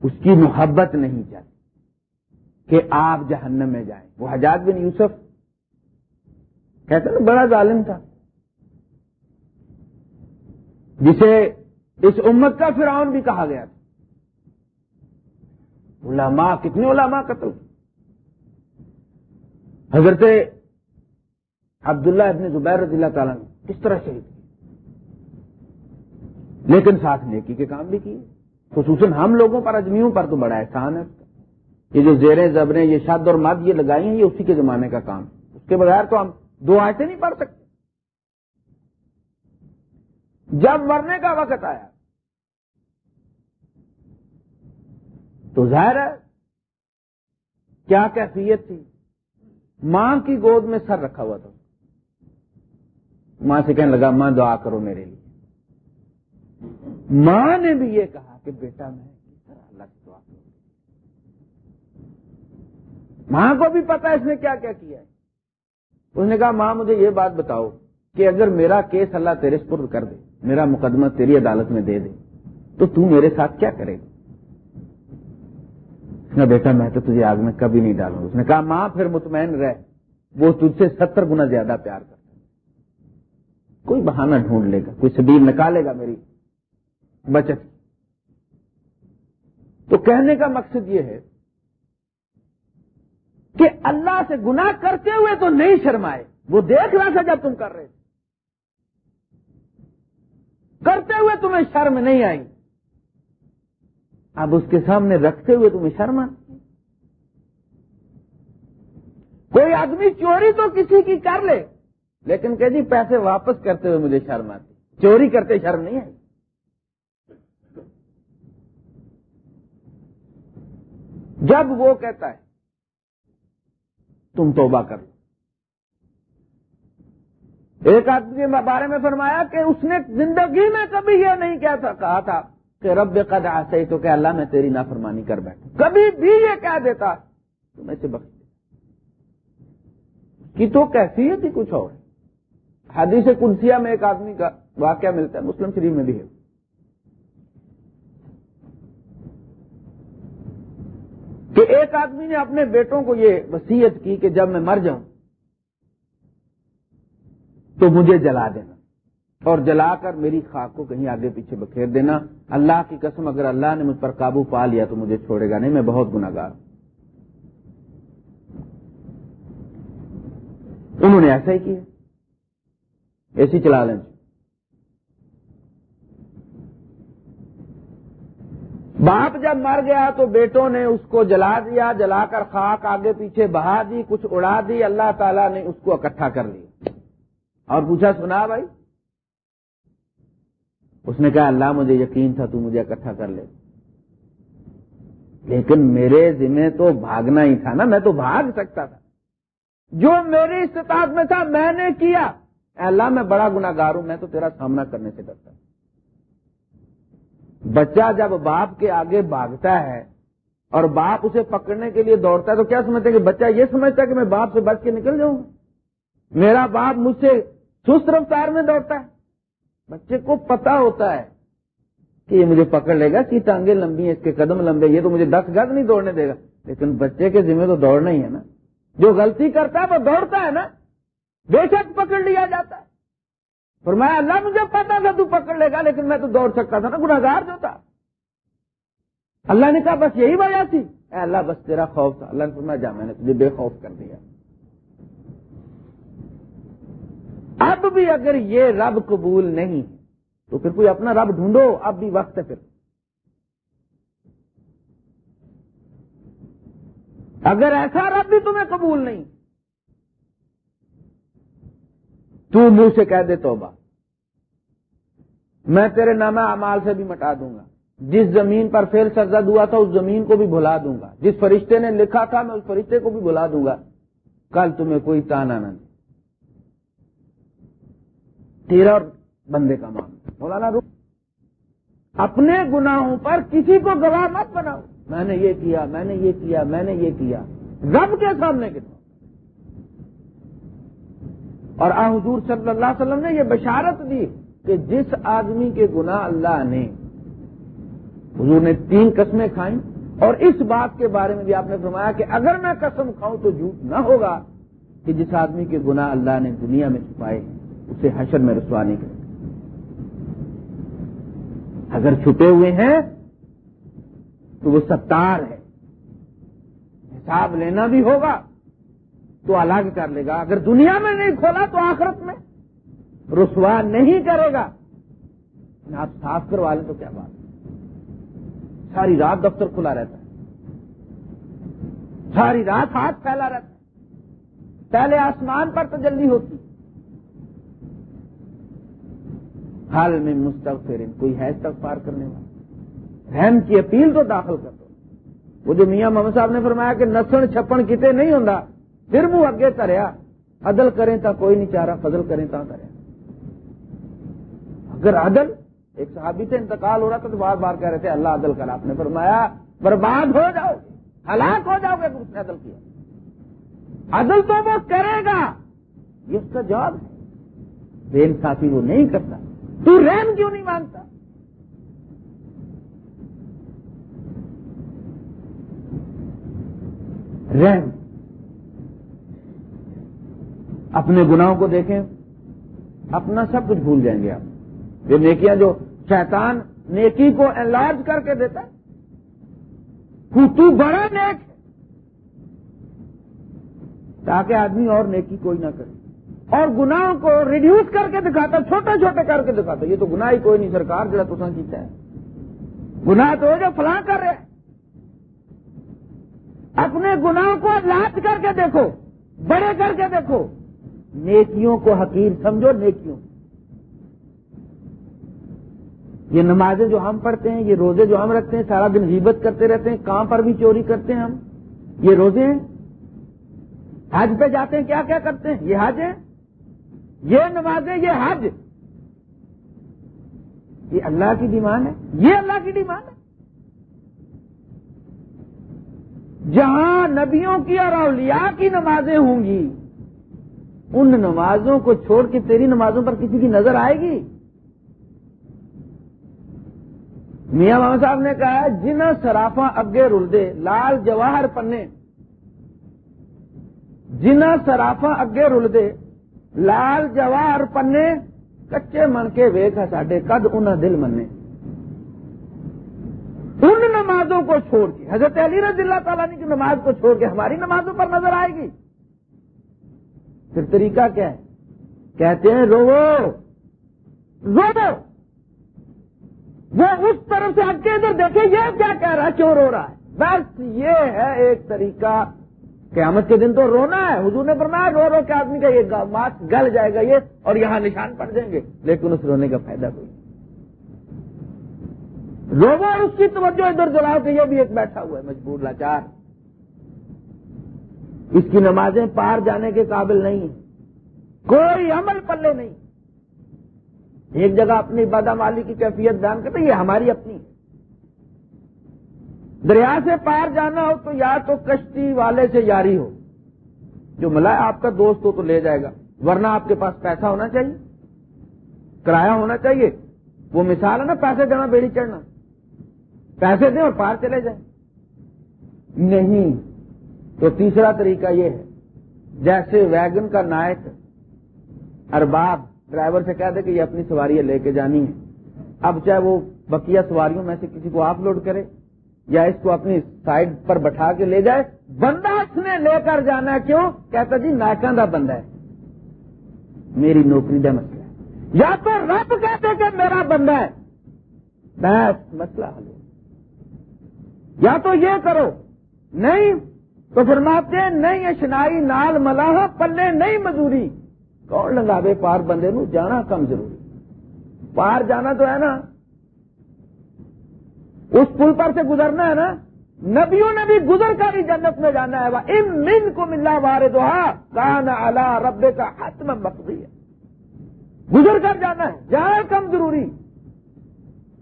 اس کی محبت نہیں چاہتی کہ آپ جہنم میں جائیں۔ وہ حجاز بن یوسف۔ کہتے نا، بڑا ظالم تھا۔ جسے اس امت کا فرعون بھی کہا گیا تھا۔ علماء، کتنے علماء قتل حضرت عبداللہ ابن زبیر رضی اللہ تعالیٰ نے کس طرح شہید کی لیکن ساتھ نیکی کے کام بھی کیے۔ خصوصاً ہم لوگوں پر، اجمیوں پر تو بڑا احسان ہے۔ یہ جو زیریں زبریں، یہ شد اور مد، یہ لگائی ہیں، یہ اسی کے زمانے کا کام۔ اس کے بغیر تو ہم دو آیتیں نہیں پڑھ سکتے۔ جب مرنے کا وقت آیا تو ظاہر ہے، کیا کیفیت تھی؟ ماں کی گود میں سر رکھا ہوا تھا۔ ماں سے کہنے لگا، ماں دعا کرو میرے لیے۔ ماں نے بھی یہ کہا کہ بیٹا، میں کس طرح اللہ کی دعا کروں ماں کو بھی پتا اس نے کیا کیا کیا ہے۔ اس نے کہا، ماں مجھے یہ بات بتاؤ کہ اگر میرا کیس اللہ تیرے سپرد کر دے، میرا مقدمہ تیری عدالت میں دے دے، تو تو میرے ساتھ کیا کرے گا؟ بیٹا، میں تو تجھے آگ میں کبھی نہیں ڈالوں اس نے کہا، ماں، پھر مطمئن رہ۔ وہ تجھ سے ستر گنا زیادہ پیار کرتا کوئی بہانہ ڈھونڈ لے گا، کوئی سبیر نکالے گا میری بچت۔ تو کہنے کا مقصد یہ ہے کہ اللہ سے گناہ کرتے ہوئے تو نہیں شرمائے، وہ دیکھ رہا تھا جب تم کر رہے تھے۔ کرتے ہوئے تمہیں شرم نہیں آئی۔ اب اس کے سامنے رکھتے ہوئے تمہیں شرم آتی کوئی آدمی چوری تو کسی کی کر لے، لیکن کہ جی پیسے واپس کرتے ہوئے مجھے شرم آتی۔ چوری کرتے شرم نہیں آئی۔ جب وہ کہتا ہے، تم توبہ کر لو۔ ایک آدمی کے بارے میں فرمایا کہ اس نے زندگی میں کبھی یہ نہیں کہا تھا کہ رب قد آسے تو کہ اللہ میں تیری نافرمانی کر بیٹھا۔ کبھی بھی یہ کہہ دیتا، تو میں سے بخش کی تو کیفیت ہی کچھ اور حدیث کنسیا میں ایک آدمی کا واقعہ ملتا ہے، مسلم شریف میں بھی ہے۔ کہ ایک آدمی نے اپنے بیٹوں کو یہ وسیعت کی کہ جب میں مر جاؤں تو مجھے جلا دینا اور جلا کر میری خاک کو کہیں آگے پیچھے بکھیر دینا۔ اللہ کی قسم، اگر اللہ نے مجھ پر قابو پا لیا تو مجھے چھوڑے گا نہیں، میں بہت گناگار ہوں۔ انہوں نے ایسا ہی کیا۔ ایسی چلا لیں۔ باپ جب مر گیا تو بیٹوں نے اس کو جلا دیا، جلا کر خاک آگے پیچھے بہا دی، کچھ اڑا دی، اللہ تعالیٰ نے اس کو اکٹھا کر لیا۔ اور پوچھا، سنا بھائی؟ اس نے کہا، اللہ، مجھے یقین تھا، تو مجھے اکٹھا کر لے۔ لیکن میرے ذمہ تو بھاگنا ہی تھا نا، میں تو بھاگ سکتا تھا۔ جو میری استطاعت میں تھا، میں نے کیا۔ اللہ، میں بڑا گناگار ہوں، میں تو تیرا سامنا کرنے سے ڈرتا بچہ جب باپ کے آگے بھاگتا ہے اور باپ اسے پکڑنے کے لیے دوڑتا ہے، تو کیا سمجھتا ہے کہ بچہ یہ سمجھتا ہے کہ میں باپ سے بچ کے نکل جاؤں؟ میرا باپ مجھ سے سست رفتار میں دوڑتا ہے۔ بچے کو پتا ہوتا ہے کہ یہ مجھے پکڑ لے گا کی ٹانگیں لمبی ہیں، اس کے قدم لمبے یہ تو مجھے دس گز نہیں دوڑنے دے گا۔ لیکن بچے کے ذمہ تو دوڑنا ہی ہے نا۔ جو غلطی کرتا ہے، وہ دوڑتا ہے نا۔ بے شک پکڑ لیا جاتا ہے۔ اور میں اللہ مجھے پتا تھا تو پکڑ لے گا، لیکن میں تو دوڑ سکتا تھا نا گناگار جو تھا۔ اللہ نے کہا، بس یہی وجہ تھی۔ اے اللہ، بس تیرا خوف تھا۔ اللہ نے فرمایا، جا، میں نے تجھے بے خوف کر دیا۔ اب بھی اگر یہ رب قبول نہیں، تو پھر کوئی اپنا رب ڈھونڈو، اب بھی وقت ہے پھر۔ اگر ایسا رب بھی تمہیں قبول نہیں، تو منہ سے کہہ دے توبہ۔ میں تیرے نامہ امال سے بھی مٹا دوں گا۔ جس زمین پر فیل سرزد ہوا تھا، اس زمین کو بھی بھلا دوں گا۔ جس فرشتے نے لکھا تھا، میں اس فرشتے کو بھی بھلا دوں گا۔ کل تمہیں کوئی تانا نہ دے۔ تیرا اور بندے کا معاملہ مولانا رو اپنے گناہوں پر کسی کو گواہ مت بناؤ۔ میں نے یہ کیا، میں نے یہ کیا، میں نے یہ کیا۔ رب کے سامنے کتنا اور آ حضور صلی اللہ علیہ وسلم نے یہ بشارت دی کہ جس آدمی کے گناہ اللہ نے، حضور نے تین قسمیں کھائیں۔ اور اس بات کے بارے میں بھی آپ نے فرمایا کہ اگر میں قسم کھاؤں تو جھوٹ نہ ہوگا کہ جس آدمی کے گناہ اللہ نے دنیا میں چھپائے۔ اسے حشر میں رسوا نہیں کرے اگر چھپے ہوئے ہیں تو وہ ستار ہے حساب لینا بھی ہوگا تو الگ کر لے گا۔ اگر دنیا میں نہیں کھولا تو آخرت میں رسوا نہیں کرے گا۔ آپ صاف کروا لیں تو کیا بات ساری رات دفتر کھلا رہتا ہے۔ ساری رات ہاتھ پھیلا رہتا ہے۔ پہلے آسمان پر تجلی ہوتی۔ حال میں مستقفر کوئی ہے استغفار کرنے والا؟ رحم کی اپیل تو داخل کر دو۔ وہ جو میاں محمد صاحب نے فرمایا کہ نسن چھپن کتے نہیں ہوں پھر منہ اگے تریا۔ عدل کریں تا کوئی نہیں چاہ رہا، فضل کریں تا کریں اگر عدل، ایک صحابی سے انتقال ہو رہا تھا تو بار بار کہہ رہے تھے، اللہ عدل کر آپ نے فرمایا، برباد ہو جاؤ گے ہلاک ہو جاؤ گے اس نے عدل کیا۔ عدل تو وہ کرے گا، یہ اس کا جواب ہے۔ بے انصافی وہ نہیں کرتا۔ تو رحم کیوں نہیں مانگتا؟ رحم۔ اپنے گناہوں کو دیکھیں، اپنا سب کچھ بھول جائیں گے آپ۔ یہ نیکیاں جو شیطان نیکی کو انلارج کر کے دیتا تو بڑا نیک ہے۔ تاکہ آدمی اور نیکی کوئی نہ کرے۔ اور گناہوں کو ریڈیوس کر کے دکھاتا، چھوٹے چھوٹے کر کے دکھاتا۔ یہ تو گناہ ہی کوئی نہیں سرکار جڑا تو کیتا ہے۔ گناہ تو جو فلاں کر رہے اپنے گناہوں کو لاچ کر کے دیکھو، بڑے کر کے دیکھو۔ نیکیوں کو حقیر سمجھو، نیکیوں۔ یہ نمازیں جو ہم پڑھتے ہیں، یہ روزے جو ہم رکھتے ہیں، سارا دن غیبت کرتے رہتے ہیں کہاں پر بھی چوری کرتے ہیں ہم۔ یہ روزے ہیں۔ حج پہ جاتے ہیں، کیا کیا کرتے ہیں؟ یہ حج ہے۔ یہ نمازیں یہ حج۔ یہ اللہ کی ڈیمانڈ ہے، یہ اللہ کی ڈیمانڈ ہے۔ جہاں نبیوں کی اور اولیاء کی نمازیں ہوں گی، ان نمازوں کو چھوڑ کے تیری نمازوں پر کسی کی نظر آئے گی؟ میاں بابا صاحب نے کہا جن سرافا اگے رل دے لال جواہر پنے۔ جن سرافا اگے رل دے لال جواہر پنے، کچے من کے ویخ ساڈے کد انہیں دل منے۔ ان نمازوں کو چھوڑ کے، حضرت علی رضی اللہ تعالیٰ نے کی نماز کو چھوڑ کے ہماری نمازوں پر نظر آئے گی۔ پھر طریقہ کیا ہے؟ کہتے ہیں رو رو وہ اس طرف سے ہٹ کے ادھر دیکھے یہ کیا کہہ رہا ہے؟ کیوں رو رہا ہے؟ بس یہ ہے ایک طریقہ۔ قیامت کے دن تو رونا ہے۔ حضور نے فرمایا، رو رو کے آدمی کا یہ ماسک گل جائے گا یہ، اور یہاں نشان پڑ جائیں گے۔ لیکن اس رونے کا فائدہ کوئی رو اور اس کی توجہ ادھر جلاؤ کہ یہ بھی ایک بیٹھا ہوا ہے، مجبور، لاچار۔ اس کی نمازیں پار جانے کے قابل نہیں۔ ہیں کوئی عمل پلے نہیں۔ ایک جگہ اپنی بادام والی کی کیفیت بیان کرتے یہ ہماری اپنی۔ دریا سے پار جانا ہو تو یا تو کشتی والے سے یاری ہو۔ جو ملا آپ کا دوست ہو تو لے جائے گا۔ ورنہ آپ کے پاس پیسہ ہونا چاہیے۔ کرایہ ہونا چاہیے۔ وہ مثال ہے نا پیسے دینا، بیڑی چڑھنا۔ پیسے دیں اور پار چلے جائیں۔ نہیں، تو تیسرا طریقہ یہ ہے۔ جیسے ویگن کا نائک ارباب ڈرائیور سے کہہ دے کہ یہ اپنی سواریاں لے کے جانی ہے اب چاہے وہ بقیہ سواریوں میں سے کسی کو آپ لوڈ کرے۔ یا اس کو اپنی سائڈ پر بٹھا کے لے جائے۔ بندہ اس نے لے کر جانا کیوں؟ کہتا جی نائکاں کا بندہ ہے؟ میری نوکری کا مسئلہ ہے۔ یا تو رب کہتے کہ میرا بندہ ہے۔ بس، مسئلہ حل یا تو یہ کرو، نہیں، تو فرماتے ہیں، نہیں اشنائی نال، ملاح، پلے نہیں مزوری کون لگاوے پار بندے نو جانا کم ضروری۔ پار جانا تو ہے نا اس پل پر سے گزرنا ہے نا، نبیوں نے بھی گزر کر ہی جنت میں جانا ہے۔ ان من کو ملا وار دوہا کان الا رب کا حتم مقضی ہے گزر کر جانا ہے جانا کم ضروری۔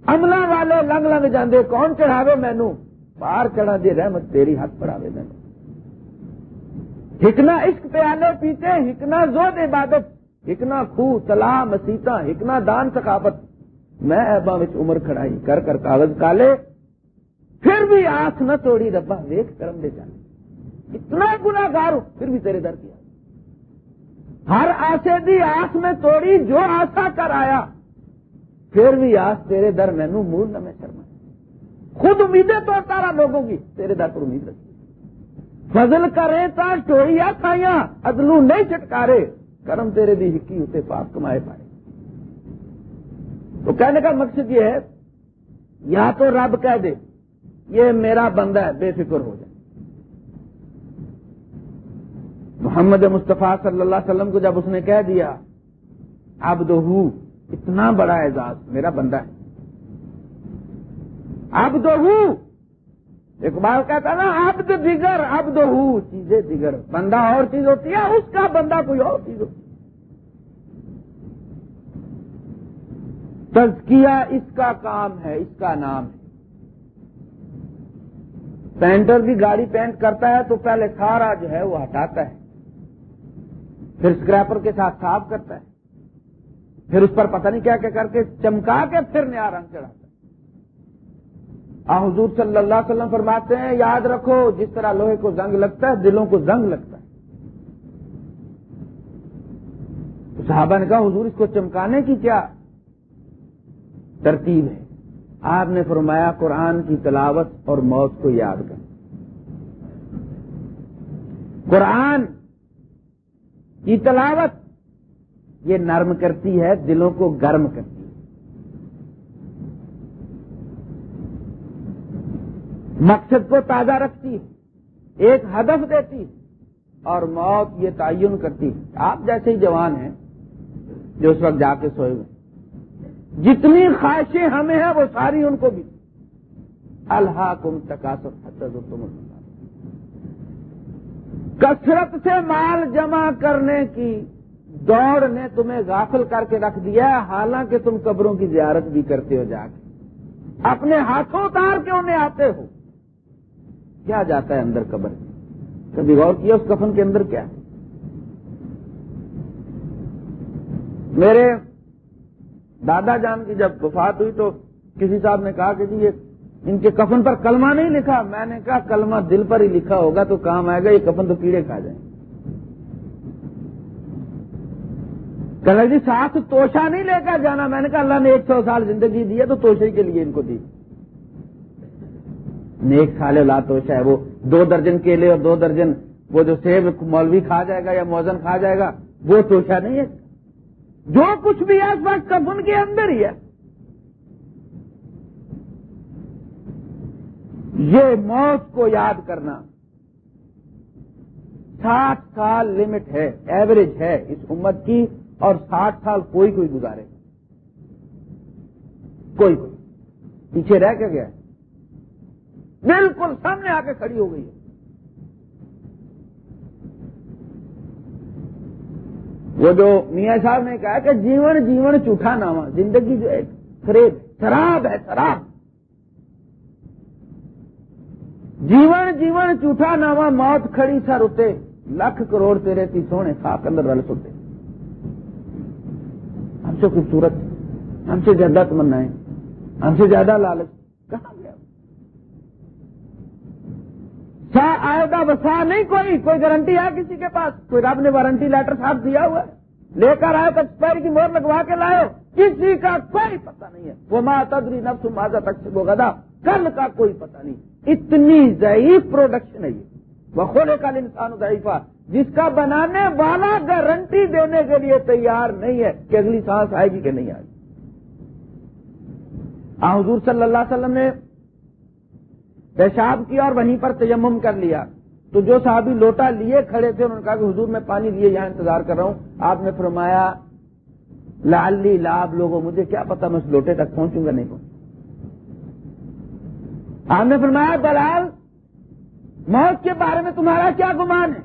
عملہ والے لنگ لنگ جاندے، کون چڑھاوے مینو؟ پار چڑھا دے رحمت تیری ہاتھ پڑھاوے مینو۔ ہکنا عشق پیالے پیتے، ہکنا زود عبادت، ہکنا خوہ تلا مسیتا ہکنا دان ثقافت۔ میں ایبا عمر کھڑائی کر کر کاغذ کالے، پھر بھی آنکھ نہ توڑی، ربا ویک کرم دے جانے۔ اتنا گنا گار پھر بھی تیرے در کیا۔ ہر آسے دی آس میں توڑی، جو آسا کر آیا، پھر بھی آس تیرے در مینو مور نہ میں شرما خود امیدیں توڑتا رہا لوگوں کی، تیرے در پر امید رکھی۔ فضل کرے تا چوڑیا کھائیاں ادلو نہیں چٹکارے کرم تیرے دی ہکی اسے پاپ کمائے پائے۔ تو کہنے کا مقصد یہ ہے، یا تو رب کہہ دے، یہ میرا بندہ ہے، بے فکر ہو جائے محمد مصطفیٰ صلی اللہ علیہ وسلم کو جب اس نے کہہ دیا اب دو اتنا بڑا اعزاز، میرا بندہ ہے۔ اب دو اقبال کہتا نا اب تو دیگر اب دو چیزیں دیگر بندہ اور چیز ہوتی ہے، اس کا بندہ کوئی اور چیز ہوتی ہے۔ تزکیہ اس کا کام ہے، اس کا نام ہے۔ پینٹر بھی گاڑی پینٹ کرتا ہے تو پہلے سارا جو ہے وہ ہٹاتا ہے۔ پھر اسکریپر کے ساتھ صاف کرتا ہے۔ پھر اس پر پتہ نہیں کیا کیا کر کے چمکا کے پھر نیا رنگ چڑھاتا ہے۔ آ، حضور صلی اللہ علیہ وسلم فرماتے ہیں، یاد رکھو، جس طرح لوہے کو زنگ لگتا ہے، دلوں کو زنگ لگتا ہے۔ تو صحابہ نے کہا، حضور، اس کو چمکانے کی کیا ترتیب ہے۔ آپ نے فرمایا قرآن کی تلاوت اور موت کو یاد کر قرآن کی تلاوت یہ نرم کرتی ہے، دلوں کو گرم کرتی ہے۔ مقصد کو تازہ رکھتی ہے، ایک ہدف دیتی ہے اور موت یہ تعین کرتی ہے۔ آپ جیسے ہی جوان ہیں، جو اس وقت جا کے سوئے ہوئے جتنی خواہشیں ہمیں ہیں، وہ ساری ان کو بھی۔ اللہ کم تقاصر تم کثرت سے مال جمع کرنے کی، دوڑ نے تمہیں غافل کر کے رکھ دیا حالانکہ تم قبروں کی زیارت بھی کرتے ہو جا کے۔ اپنے ہاتھوں اتار کے انہیں آتے ہو۔ کیا جاتا ہے اندر قبر کبھی غور کیا اس کفن کے اندر کیا؟ میرے دادا جان کی جب وفات ہوئی تو کسی صاحب نے کہا کہ جی یہ ان کے کفن پر کلمہ نہیں لکھا۔ میں نے کہا کلمہ دل پر ہی لکھا ہوگا تو کام آئے گا، یہ کفن تو کیڑے کھا جائیں۔ کہ جی ساتھ توشا نہیں لے کر جانا۔ میں نے کہا اللہ نے ایک سو سال زندگی دی ہے تو توشے کے لیے ان کو دی۔ نیک سال لا توشا ہے۔ وہ دو درجن کیلے اور دو درجن وہ جو سیب مولوی کھا جائے گا یا موزن کھا جائے گا، وہ توشا نہیں ہے۔ جو کچھ بھی ہے اس وقت کفن کے اندر ہی ہے۔ یہ موت کو یاد کرنا۔ ساٹھ سال لمٹ ہے ایوریج ہے اس امت کی، اور ساٹھ سال کوئی کوئی گزارے۔ کوئی کوئی۔ پیچھے رہ کے گیا۔ بالکل سامنے آ کے کھڑی ہو گئی ہے۔ وہ جو میاں صاحب نے کہا کہ جیون جیون چوٹا ناما زندگی جو ہے، خرید شراب ہے شراب جیون جیون چوٹا ناما موت کھڑی سر اتے لکھ کروڑ تیرے تھی سونے خاک اندر رل سوتے ہم سے خوبصورت، ہم سے زیادہ تمنا ہے، ہم سے زیادہ لالچ۔ کہاں گیا سا آئے گا وسا نہیں کوئی؟ کوئی گارنٹی ہے کسی کے پاس؟ کوئی رب نے وارنٹی لیٹر صاحب دیا ہوا ہے؟ لے کر آئے تو ایکسپائر کی مور لگوا کے لائے کسی کا کوئی پتہ نہیں ہے۔ وہ ماں تدری نفس ماضا تک وہ گدا کل کا کوئی پتہ نہیں۔ اتنی ضعیف پروڈکشن ہے یہ۔ وہ کا انسان ضعیفہ جس کا بنانے والا گارنٹی دینے کے لیے تیار نہیں ہے، کہ اگلی سانس آئے گی کہ نہیں آئے گی؟ حضور صلی اللہ علیہ وسلم نے پیشاب کیا اور وہیں پر تیمم کر لیا۔ تو جو صحابی لوٹا لیے کھڑے تھے انہوں نے کہا کہ حضور میں پانی لیے یہاں انتظار کر رہا ہوں، آپ نے فرمایا لالی لاب لوگوں، مجھے کیا پتا میں اس لوٹے تک پہنچوں گا نہیں پہنچوں۔ آپ نے فرمایا دلال موت کے بارے میں تمہارا کیا گمان ہے؟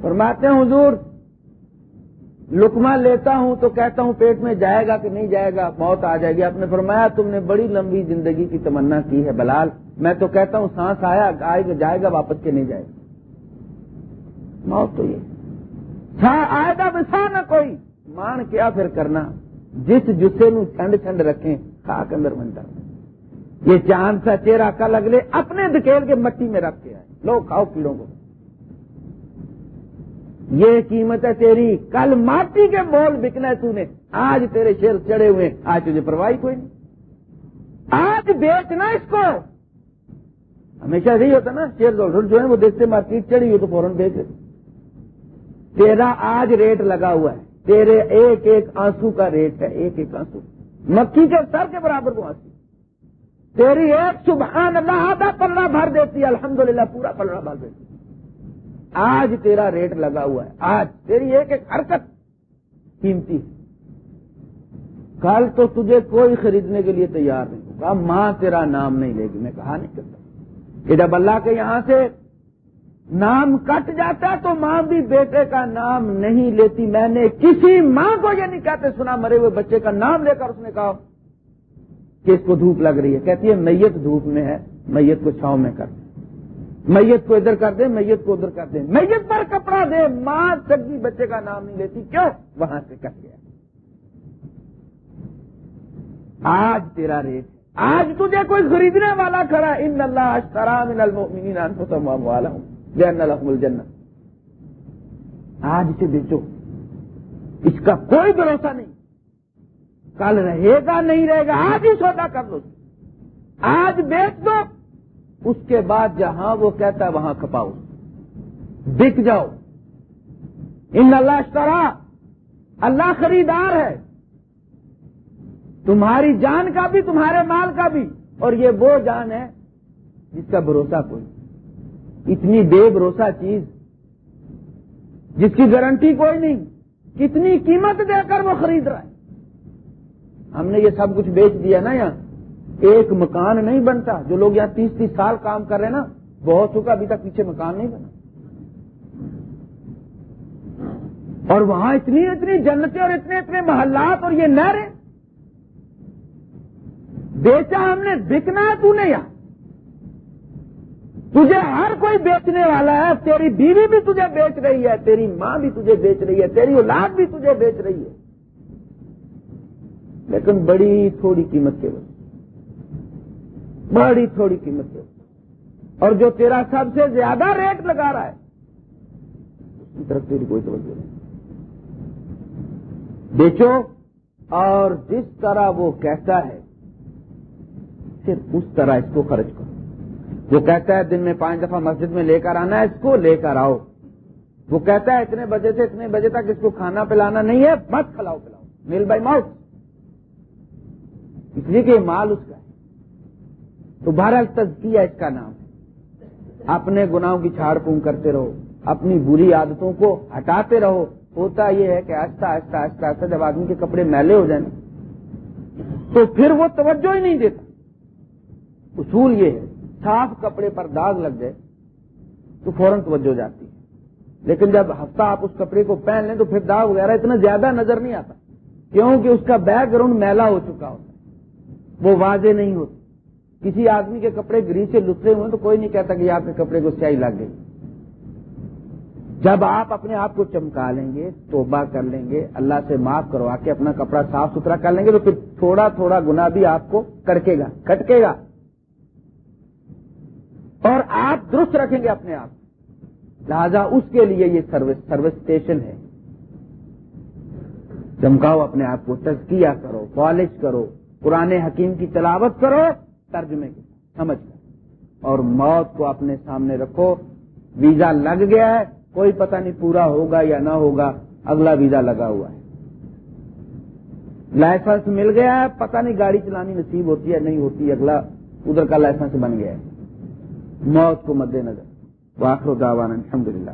فرماتے ہیں، حضور لکما لیتا ہوں تو کہتا ہوں پیٹ میں جائے گا کہ نہیں جائے گا، موت آ جائے گی۔ آپ نے فرمایا، تم نے بڑی لمبی زندگی کی تمنا کی ہے بلال۔ میں تو کہتا ہوں، سانس آیا، آئے گا، جائے گا، واپس کے نہیں جائے گا۔ موت تو یہ۔ آئے گا بسا نہ کوئی۔ مان کیا پھر کرنا۔ جس جسے نو ٹھنڈ ٹھنڈ رکھیں، خاک اندر منڈا یہ چاند سا چہرہ کا لگ لے اپنے دکھیل کے مٹی میں رکھ کے آئے۔ لو، کھاؤ کیڑوں کو۔ یہ قیمت ہے تیری۔ کل ماٹی کے مول بکنا ہے تو نے۔ آج تیرے شیر چڑھے ہوئے آج تجھے پرواہی کوئی نہیں۔ آج بیچنا اس کو۔ ہمیشہ یہی ہوتا نا، شیر جو ہے وہ دیکھتے مارکیٹ چڑھی ہو تو فوراً بیچ تیرا آج ریٹ لگا ہوا ہے۔ تیرے ایک ایک آنسو کا ریٹ ہے، ایک ایک آنسو۔ مکھی کے سر کے برابر کو آنسو۔ تیری ایک سبحان اللہ آدھا پلڑا بھر دیتی ہے۔ الحمدللہ پورا پلڑا بھر دیتی آج تیرا ریٹ لگا ہوا ہے۔ آج تیری ایک ایک حرکت قیمتی ہے۔ کل تو تجھے کوئی خریدنے کے لیے تیار نہیں ہوگا۔ ماں تیرا نام نہیں لے گی۔ میں کہا نہیں کرتا۔ کہ جب اللہ کے یہاں سے نام کٹ جاتا تو ماں بھی بیٹے کا نام نہیں لیتی۔ میں نے کسی ماں کو یہ نہیں کہتے، سنا مرے ہوئے بچے کا نام لے کر اس نے کہا کہ اس کو دھوپ لگ رہی ہے۔ کہتی ہے، میت دھوپ میں ہے، میت کو چھاؤں میں کر۔ میت کو ادھر کر دے، میت کو ادھر کر دے۔ میت پر کپڑا دے، ماں سگی بچے کا نام نہیں لیتی کیوں وہاں سے کٹ گیا آج تیرا ریٹ آج تجھے کوئی خریدنے والا کھڑا، ان اللہ اشترام والا ہوں جین الجنت آج سے بیچو۔ اس کا کوئی بھروسہ نہیں۔ کل رہے گا، نہیں رہے گا، آج ہی سودا کر لو۔ آج بیچ دو۔ اس کے بعد جہاں وہ کہتا ہے وہاں کھپاؤ۔ بک جاؤ۔ ان اللہ اشترا۔ اللہ خریدار ہے۔ تمہاری جان کا بھی، تمہارے مال کا بھی۔ اور یہ وہ جان ہے جس کا بھروسہ کوئی۔ اتنی بے بھروسہ چیز۔ جس کی گارنٹی کوئی نہیں۔ کتنی قیمت دے کر وہ خرید رہا ہے۔ ہم نے یہ سب کچھ بیچ دیا نا یہاں۔ ایک مکان نہیں بنتا۔ جو لوگ یہاں تیس تیس سال کام کر رہے ہیں نا، بہت چکا ابھی تک پیچھے مکان نہیں بنا۔ اور وہاں اتنی اتنی جنتیں اور اتنے اتنے محلات اور یہ نہریں۔ بیچا ہم نے، بکنا ہے تو نے یہاں۔ تجھے ہر کوئی بیچنے والا ہے، تیری بیوی بھی تجھے بیچ رہی ہے، تیری ماں بھی تجھے بیچ رہی ہے، تیری اولاد بھی تجھے بیچ رہی ہے۔ لیکن بڑی تھوڑی قیمت کے وقت۔ بڑی تھوڑی قیمت کے وقت اور جو تیرا سب سے زیادہ ریٹ لگا رہا ہے، اس کی طرف تیری کوئی توجہ نہیں۔ بیچو، اور جس طرح وہ کہتا ہے، صرف اس طرح اس کو خرچ کرو۔ وہ کہتا ہے، دن میں پانچ دفعہ مسجد میں لے کر آنا ہے، اس کو لے کر آؤ۔ وہ کہتا ہے، اتنے بجے سے اتنے بجے تک اس کو کھانا پلانا نہیں ہے، مت کھلاؤ، پلاؤ۔ مل بائی ماؤتھ اس لیے کہ مال اس کا ہے۔ تو بہرحال تزکیہ اس کا نام ہے۔ اپنے گناہوں کی چھاڑ پونگ کرتے رہو، اپنی بری عادتوں کو ہٹاتے رہو۔ ہوتا یہ ہے کہ آہستہ آہستہ آہستہ آہستہ جب آدمی کے کپڑے میلے ہو جائیں، تو پھر وہ توجہ ہی نہیں دیتا۔ اصول یہ ہے، صاف کپڑے پر داغ لگ جائے تو فوراً توجہ جاتی ہے۔ لیکن جب ہفتہ آپ اس کپڑے کو پہن لیں تو پھر داغ وغیرہ اتنا زیادہ نظر نہیں آتا۔ کیونکہ اس کا بیک گراؤنڈ میلا ہو چکا ہوتا ہے، وہ واضح نہیں ہوتی کسی آدمی کے کپڑے گری سے لطرے ہوئے تو کوئی نہیں کہتا کہ آپ کے کپڑے کو سیائی لگ گئی۔ جب آپ اپنے آپ کو چمکا لیں گے، توبہ کر لیں گے، اللہ سے معاف کروا کے اپنا کپڑا صاف ستھرا کر لیں گے تو پھر تھوڑا تھوڑا گنا بھی آپ کو کٹکے گا کٹکے گا۔ اور آپ درست رکھیں گے اپنے آپ۔ لہذا اس کے لیے یہ سروس سروس اسٹیشن ہے۔ چمکاؤ اپنے آپ کو، تزکیہ کرو، پالش کرو پرانے حکیم کی تلاوت کرو۔ ترجمے کی سمجھ کر۔ اور موت کو اپنے سامنے رکھو۔ ویزا لگ گیا ہے، کوئی پتہ نہیں پورا ہوگا یا نہ ہوگا، اگلا ویزا لگا ہوا ہے۔ لائسنس مل گیا ہے، پتہ نہیں گاڑی چلانی نصیب ہوتی ہے نہیں ہوتی، اگلا ادھر کا لائسنس بن گیا ہے۔ موت کو مد نظر واخر دعوانا الحمد للہ